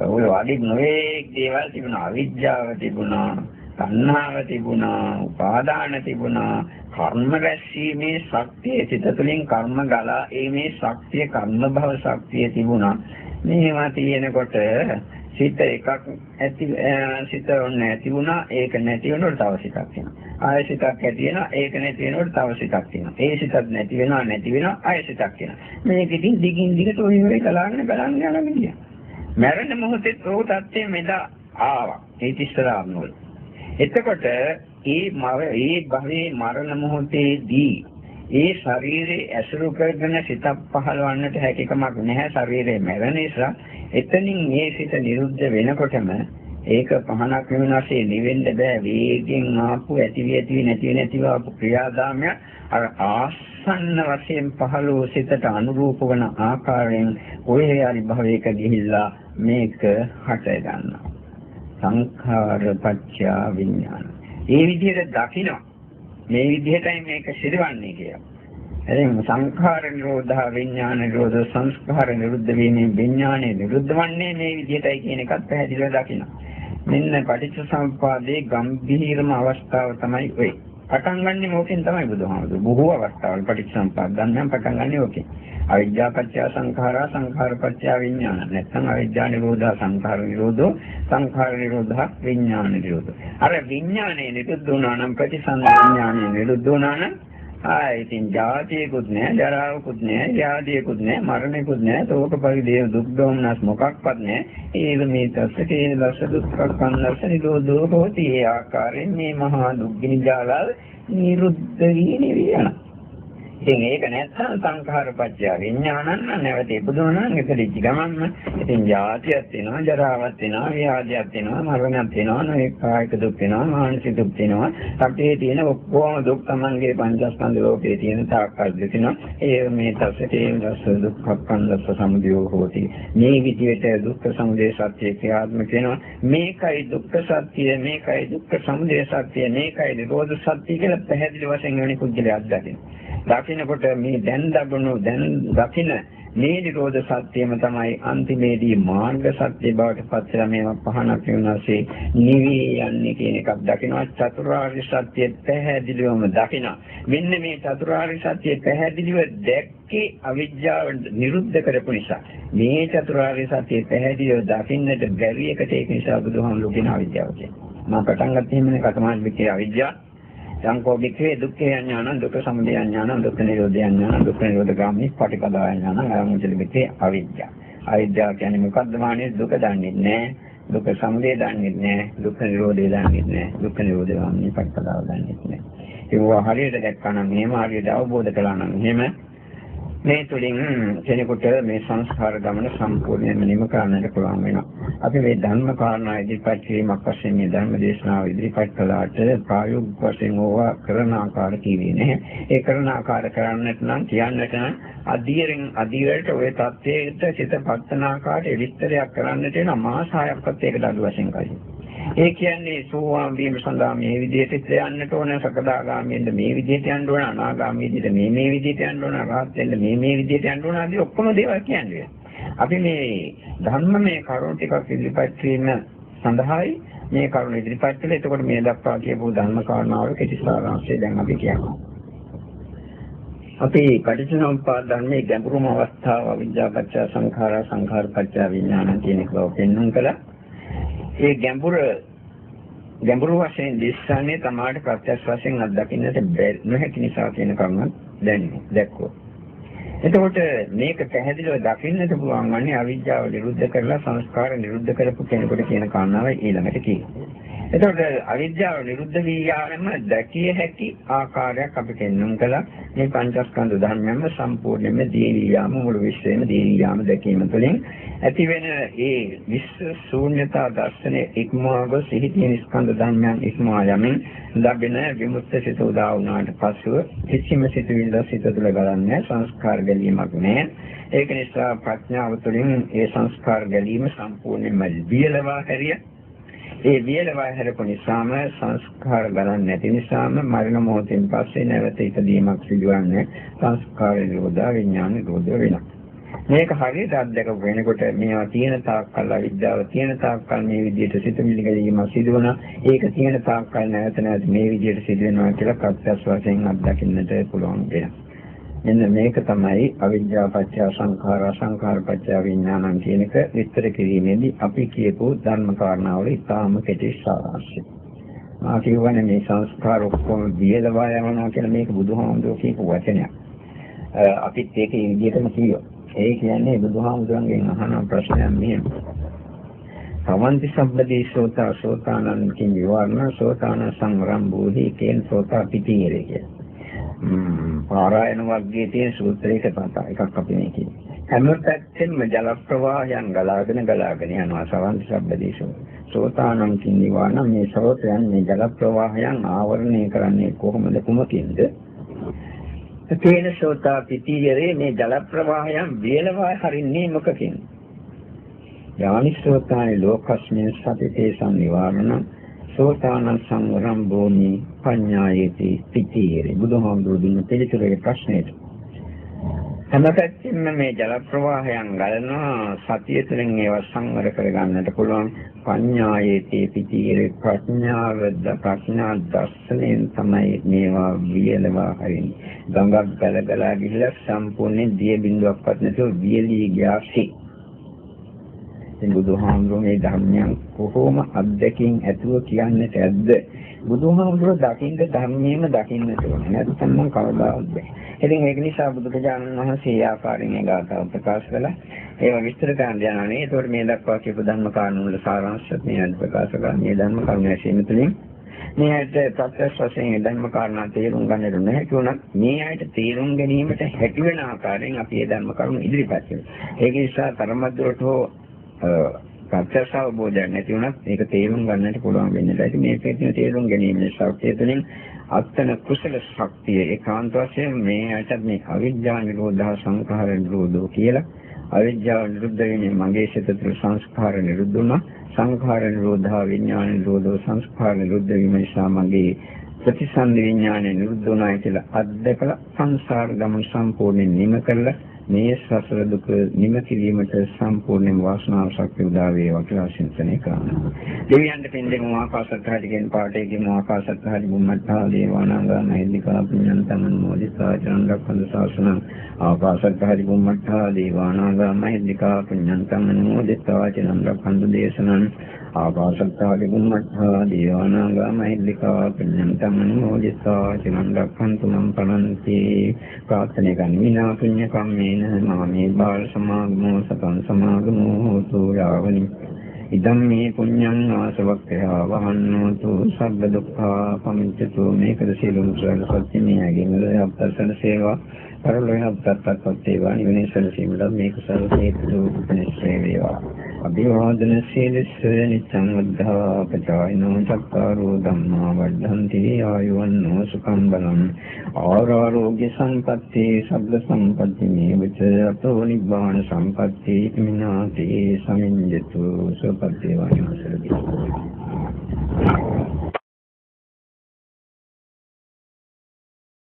ඔය වගේ නොයේ දේවල් තිබුණා. අවිද්‍යාව තිබුණා තණ්හාව තිබුණා, උපාදාන තිබුණා, කර්ම රැස්ීමේ ශක්තිය සිත තුළින් කර්ම ගලා ඒමේ ශක්තිය කර්ම භව ශක්තිය තිබුණා. මේවා තියෙනකොට සිත එකක් ඇති සිත නැති වුණා. ඒක නැති වෙනකොට තව සිතක් වෙනවා ආය සිතක් ඇති වෙනවා ඒක නැති වෙනකොට තව සිතක් වෙනවා ඒ සිතක් නැති වෙනවා නැති වෙනවා ආය සිතක් වෙනවා මේක ඉතින් දිගින් දිගට ඔය ඔය කලාගෙන බලන්න යන විදිය. මරණ මොහොතේ ඕ තත්ත්වය මෙදා ආවා. ඒ තිස්සරාම් වල එතකොට ඒ මව ඒ භවයේ මරණ මොහොතේදී ඒ ශරීරයේ ඇසුරු කරගෙන සිතක් පහළවන්නට හැකියාවක් නැහැ ශරීරයේ මැරෙන නිසා. එතනින් මේ සිත නිරුද්ධ වෙනකොටම ඒක පහනක් වෙනවාසේ නිවෙන්න බෑ. වේගෙන් ආපු ඇති වී ඇති වී නැති නැතිව ආපු ක්‍රියාදාමය අර ආසන්න වශයෙන් පහළ වූ සිතට අනුරූප වන ආකාරයෙන් ඔය හරි භවයක ගිහිල්ලා මේක හට ගන්නවා සංඛාර පත්‍ය විඥාන. ඒ විදිහට දකින්න මේ විදිහටයි මේක සිදුවන්නේ කියලා. එදින් සංඛාර නිරෝධා විඥාන නිරෝධ සංස්කාර නිරුද්ධ වීමෙන් විඥානය නිරුද්ධ වන්නේ මේ විදිහටයි කියන එකත් පැහැදිලිව දකින්න. මෙන්න පටිච්ච සමුප්පාදයේ ගැඹීරම අවස්ථාව තමයි ඔය. පටන් ගන්නෙ මොකෙන් තමයි බුදුහාමුදුරු. බොහෝ අවස්ථාවල පටිච්චසමුප්පාද ගන්න පටන් ගන්නෙ ඕකෙන්. අවිද්‍යා පත්‍ය සංඛාරා සංඛාර පත්‍ය විඥාන. නැත්නම් අවිද්‍යා නිරෝධා සංඛාර නිරෝධෝ සංඛාර නිරෝධා විඥාන නිරෝධෝ. අර විඥානේ නිරුද්ධ වුණා නම් ප්‍රතිසංවිඥානේ නිරුද්ධ වුණා නම් ආ ඉතින් ජාතියකුත් නැහැ, ජරාවකුත් නැහැ, ව්‍යාධියකුත් නැහැ, මරණයකුත් නැහැ, ශෝක පරිදේව දුක් දෝමනස් මොකක්වත් නැහැ. ඒක මේ තස්සකේ දස දුක්ඛ කන්නස නිරෝධෝ හෝති. ඒ ආකාරයෙන් මේ මහා දුක්ගිනි ජාලාව නිරුද්ධ වී නිවියනවා. ඉතින් ඒක නැත්නම් සංඛාරපච්චය විඥානන්න නැවත ඉපදුනනම් එතෙදිච්ච ගමන්ම ඉතින් ජාතියක් වෙනවා ජරාවක් වෙනවා ව්‍යාධියක් වෙනවා මරණයක් වෙනවා නොඑක කායික දුක් වෙනවා මානසික දුක් වෙනවා. රටේ තියෙන ඔක්කොම දුක් Tamanගේ පංචස්කන්ධ ලෝකේ තියෙන තාක්කල් දෙනවා ඒ මේ තත්ත්වයේ දස දුක්ඛ කන්දස්ස සමුදයෝ හෝති. මේ විදිහට දුක්ඛ සමුදය සත්‍ය ක්‍රියාත්මක වෙනවා. මේකයි දුක්ඛ සත්‍ය මේකයි දුක්ඛ සමුදය සත්‍ය මේකයි නිරෝධ සත්‍ය කියලා පැහැදිලි වශයෙන් වෙන කුජලයක් දකිනවා දකින්නකොට මේ දැන් ලැබුණු දැන් දකින්න මේ නිරෝධ සත්‍යම තමයි අන්තිමේදී මාර්ග සත්‍ය බවට පත් වෙලා මේවා පහනක් වෙනවාසේ නිවි යන්නේ කියන එකක් දකිනවා. චතුරාර්ය සත්‍ය පැහැදිලිවම දකිනවා. මෙන්න මේ චතුරාර්ය සත්‍ය පැහැදිලිව දැක්කේ අවිජ්ජාව නිරුද්ධ කරපු නිසා. මේ චතුරාර්ය සත්‍ය පැහැදිලිව දකින්නට බැරි එකට ඒක නිසා බුදුහාමුදුරුවෝ කියන අවිජ්ජාව කියන්නේ මම පටන් ගත්තේ එහෙමනේ කතමාන් විකේ අවිජ්ජාව සංකෝ වික්‍රේ දුක්ඛේ ඥාන දුක්ඛ සමුදය ඥාන දුක්ඛ නිරෝධය ඥාන දුක්ඛ නිරෝධ ගාමී පටිපදා ඥාන අරමුචල වික්‍රේ අවිද්‍යාව. අවිද්‍යාව කියන්නේ මොකද්ද මානේ දුක දන්නේ නැහැ. දුක්ඛ සමුදය දන්නේ නැහැ. දුක්ඛ නිරෝධය දන්නේ නැහැ. දුක්ඛ නිරෝධ ගාමී පටිපදාව දන්නේ නැහැ. ඒක හරියට දැක්කම මෙහෙම හරියට අවබෝධ කළා නම් එහෙම මේ තුලින් කෙනෙකුට මේ සංස්කාර ගමන සම්පූර්ණයෙන්ම නිම කරන්නට පුළුවන් වෙනවා. අපි මේ ධර්ම කාරණා ඉදිරිපත් කිරීමක් වශයෙන් මේ ධර්ම දේශනාව ඉදිරිපත් කළාට ප්‍රායෝගික වශයෙන් ඕවා කරන ආකාර කිව්වේ නැහැ. ඒ කරන ආකාර කරන්නට නම් කියන්නට නම් අධීරෙන් අධීරයට ওই தත්ත්වයට සිත පත්තන ආකාරයට විස්තරයක් කරන්නට වෙන මාස 6ක්වත් ඒකට අඩු වශයෙන් කයි. ඒ කියන්නේ සෝවාන් වීම සඳහා මේ විදිහට යන්නට ඕන සකදාගාමීෙන්ද මේ විදිහට යන්න ඕන අනාගාමී විදිහට මේ මේ විදිහට යන්න ඕන රහත් වෙන්න මේ මේ විදිහට යන්න ඕන ආදී ඔක්කොම දේවල් කියන්නේ. අපි මේ ධර්මමය කරුණු ටිකක් ඉදිරිපත් කිරීම සඳහායි මේ කරුණ ඉදිරිපත් කළේ. එතකොට මේ දක්වා කියපු ධර්ම කාරණාවල කෙටි සාරාංශය දැන් අපි කියනවා. අපි පටිච්චසමුප්පාද ධර්මයේ ගැඹුරුම අවස්ථාව අවිද්‍යාපච්ච සංඛාරා සංඛාරපච්ච විඥාන කියන එක පෙන්වන්න කළා. ඒ ගැඹුර ගැඹුරු වශයෙන් දිස්සන්නේ තමාට ප්‍රත්‍යක්ෂ වශයෙන් අත්දකින්නට නොහැකි නිසා කියන කරුණක් දැනෙන්නේ දැක්කෝ. එතකොට මේක පැහැදිලිව දකින්නට පුළුවන් වන්නේ අවිද්‍යාව නිරුද්ධ කරලා සංස්කාර නිරුද්ධ කරපු කෙනෙකුට කියන කාරණාව ඊළඟට කියනවා. එතකොට අවිද්‍යාව නිරුද්ධ වී යාම දැකිය හැකි ආකාරයක් අපි පෙන්වන්න කළා. මේ පංචස්කන්ධ ධර්මයන්ම සම්පූර්ණයෙන්ම දීවි යාම මුළු විශ්වයම දීවි යාම දැකීම තුළින් ඇති වෙන ඒ විශ්ව ශූන්‍යතා දර්ශනයේ ඉක්මවා ගොස් සිහි තියෙන ස්කන්ධ ධර්මයන් ඉක්මවා යමින් ලැබෙන විමුක්ත සිත උදා වුණාට පසුව කිසිම සිතුවිල්ල සිත තුළ ගලන්නේ සංස්කාර ගැලීමක් නෑ. ඒක නිසා ප්‍රඥාව තුළින් ඒ සංස්කාර ගැලීම සම්පූර්ණයෙන්ම වියලවා හැරිය ඒ වියලවා හැරපු නිසාම සංස්කාර ගණන් නැති නිසාම මරණ මොහොතින් පස්සේ නැවත ඉදීමක් සිදුවන්නේ සංස්කාර නිරෝධා විඥාන නිරෝධ වෙනවා. මේක හරියට අත්දැක වෙනකොට මේවා තියෙන තාක්කල් අවිද්‍යාව තියෙන තාක්කල් මේ විදිහට සිතුමිලි ගැනීම සිදු වෙනවා. ඒක තියෙන තාක්කල් නැවත නැවත මේ විදිහට සිදු වෙනවා කියලා ප්‍රත්‍යක්ෂ වශයෙන් අත්දකින්නට පුළුවන් වෙනවා. මෙන්න මේක තමයි අවිද්‍යාව පත්‍ය සංඛාර සංඛාර පත්‍ය විඥානං කියන එක විස්තර කිරීමේදී අපි කියපු ධර්ම කාරණාවල ඉතාම කෙටි සාරාංශය. මා කියවනේ මේ සංස්කාර ඔක්කොම දියලවා යනවා කියලා මේක බුදුහාමුදුරුවෝ කියපු වචනයක්. අපිත් ඒක ඒ විදිහටම කියනවා. ඒ කියන්නේ බුදුහාමුදුරන්ගෙන් අහන ප්‍රශ්නයක් මෙහෙම. සමන්ති සම්බදී සෝතා සෝතානං කින් විවරණ සෝතාන සංවරම් බෝධි කේන් සෝතා පිටියේ කියලා. පාරායන වර්ගයේ තියෙන සූත්‍රයක තමයි එකක් අපි මේ කියන්නේ. හැම පැත්තෙම ජල ප්‍රවාහයන් ගලාගෙන ගලාගෙන යනවා සවන් සබ්බදීසෝ. සෝතානං කිනිවාන මේ සෝතයන් මේ ජල ප්‍රවාහයන් ආවරණය කරන්නේ කොහොමද කුමකින්ද? තේන සෝතා පිටියරේ මේ ජල ප්‍රවාහයන් වේලවා හරින්නේ මොකකින්ද? යානිසෝතානි ලෝකස්මින් සතිතේ සංනිවාරණ සෝතාන සංවරම් භූමි පඤ්ඤායති පිටියේ බුදුහාමුදුරු දුන්න පිළිතුරේ ප්‍රශ්නෙට හැම පැත්තෙම මේ ජල ප්‍රවාහයන් ගලනවා සතිය තුළින් ඒවා සංවර කරගන්නට පුළුවන්. පඤ්ඤායති පිටියේ ප්‍රඥාවද ප්‍රඥා දර්ශනයෙන් තමයි මේවා වියලවා හරින්නේ. ගඟක් ගලගලා ගිහිල්ලා සම්පූර්ණ දිය බිඳුවක්වත් නැතුව වියලී ගියාසි ඉතින් බුදුහාමුදුරුවෝ මේ ධර්මයන් කොහොම අත්දැකීම් ඇතුව කියන්නට ඇද්ද? බුදුහාමුදුරුවෝ දකින්න ධර්මයේම දකින්න ඕනේ. නැත්නම් නම් කවදාවත් බෑ. ඉතින් ඒක නිසා බුදුරජාණන් වහන්සේ ආකාරයෙන් ඒ ගාථාව ප්‍රකාශ කළා. ඒව විස්තර කරන්න යනවානේ. ඒතකොට මේ දක්වා කියපු ධර්ම කාරණා වල සාරාංශත් මේ අද ප්‍රකාශ කරා. මේ ධර්ම කරුණ ඇසීම තුළින් මේ ඇයිට ප්‍රත්‍යක්ෂ වශයෙන් ධර්ම කාරණා තේරුම් ගන්නට නැහැ වුණත් මේ ඇයිට තේරුම් ගැනීමට හැකි වෙන ආකාරයෙන් අපි මේ ධර්ම කරුණු ඉදිරිපත් කරනවා. ඒක නිසා තරමද්දරට හෝ ප්‍රත්‍යක්ෂ අවබෝධයක් නැති වුණත් ඒක තේරුම් ගන්නට පුළුවන් වෙන්නේ නැහැ. මේකේ තියෙන තේරුම් ගැනීමේ ශක්තිය තුළින් අත්තන කුසල ශක්තිය ඒකාන්ත වශයෙන් මේ ඇටත් මේ අවිද්‍යා නිරෝධා සංඛාර නිරෝධෝ කියලා අවිද්‍යාව නිරුද්ධ වෙන්නේ මගේ සිත තුළ සංස්කාර නිරුද්ධ වුණා. සංඛාර නිරෝධා විඥාන නිරෝධෝ සංස්කාර නිරුද්ධ වීම නිසා මගේ ප්‍රතිසන්දි විඥානය නිරුද්ධ වුණා කියලා අත්දකලා සංසාර ගමන සම්පූර්ණයෙන් නිම කළා මේ සසර දුක නිම කිරීමට සම්පූර්ණයෙන් වාසනාව ශක්තිය උදා වේවා කියලා සිතන්නේ කරනවා. දෙවියන්ට පින්දෙමු ආකාශත්හාටි කියන පාඩේ ගෙමු ආකාශත්හාටි බුම්මත්තා දේවානාගා නෛදිකා පුඤ්ඤන්තං මොදිසා චන්දක්ඛන්ද ශාසනං ආකාශත්හාටි බුම්මත්තා දේවානාගා නෛදිකා පුඤ්ඤන්තං මොදිසා චන්දක්ඛන්ද දේශනං. ආකාශත්හාටි බුම්මත්තා දේවානාගා නෛදිකා පුඤ්ඤන්තං මොදිසා චන්දක්ඛන්තු මම් පනන්ති. ප්‍රාර්ථනා කරන විනා පුඤ්ඤ කම්මේ යේන මාමේ බාල සමාගමෝ සතං සමාගමෝ හෝතු යාවනි. ඉදම් මේ පුඤ්ඤං ආසවක්ඛයා වහන්නෝතු සබ්බ දුක්ඛා පමිච්ඡතු. මේකද සියලුම සරල සත්‍ය මේ ඇගෙනල අපතන සේවා පරලෝක අපතත් සේවා නිවනේ සැලසීමට මේක සරල හේතු උපනිශ්‍රේ වේවා. අභිවාදන සීලස්ස නිච්ඡං වද්ධා පචායිනෝ චක්කාරෝ ධම්මා වද්ධන්ති ආයුවන්නෝ සුඛං බලං ආරෝග්‍ය සම්පatti සබ්බ සම්පatti මේවච අතෝ නිබ්බාන සම්පatti මිනාති සමිඤ්ඤතු සුපatti වායනසරති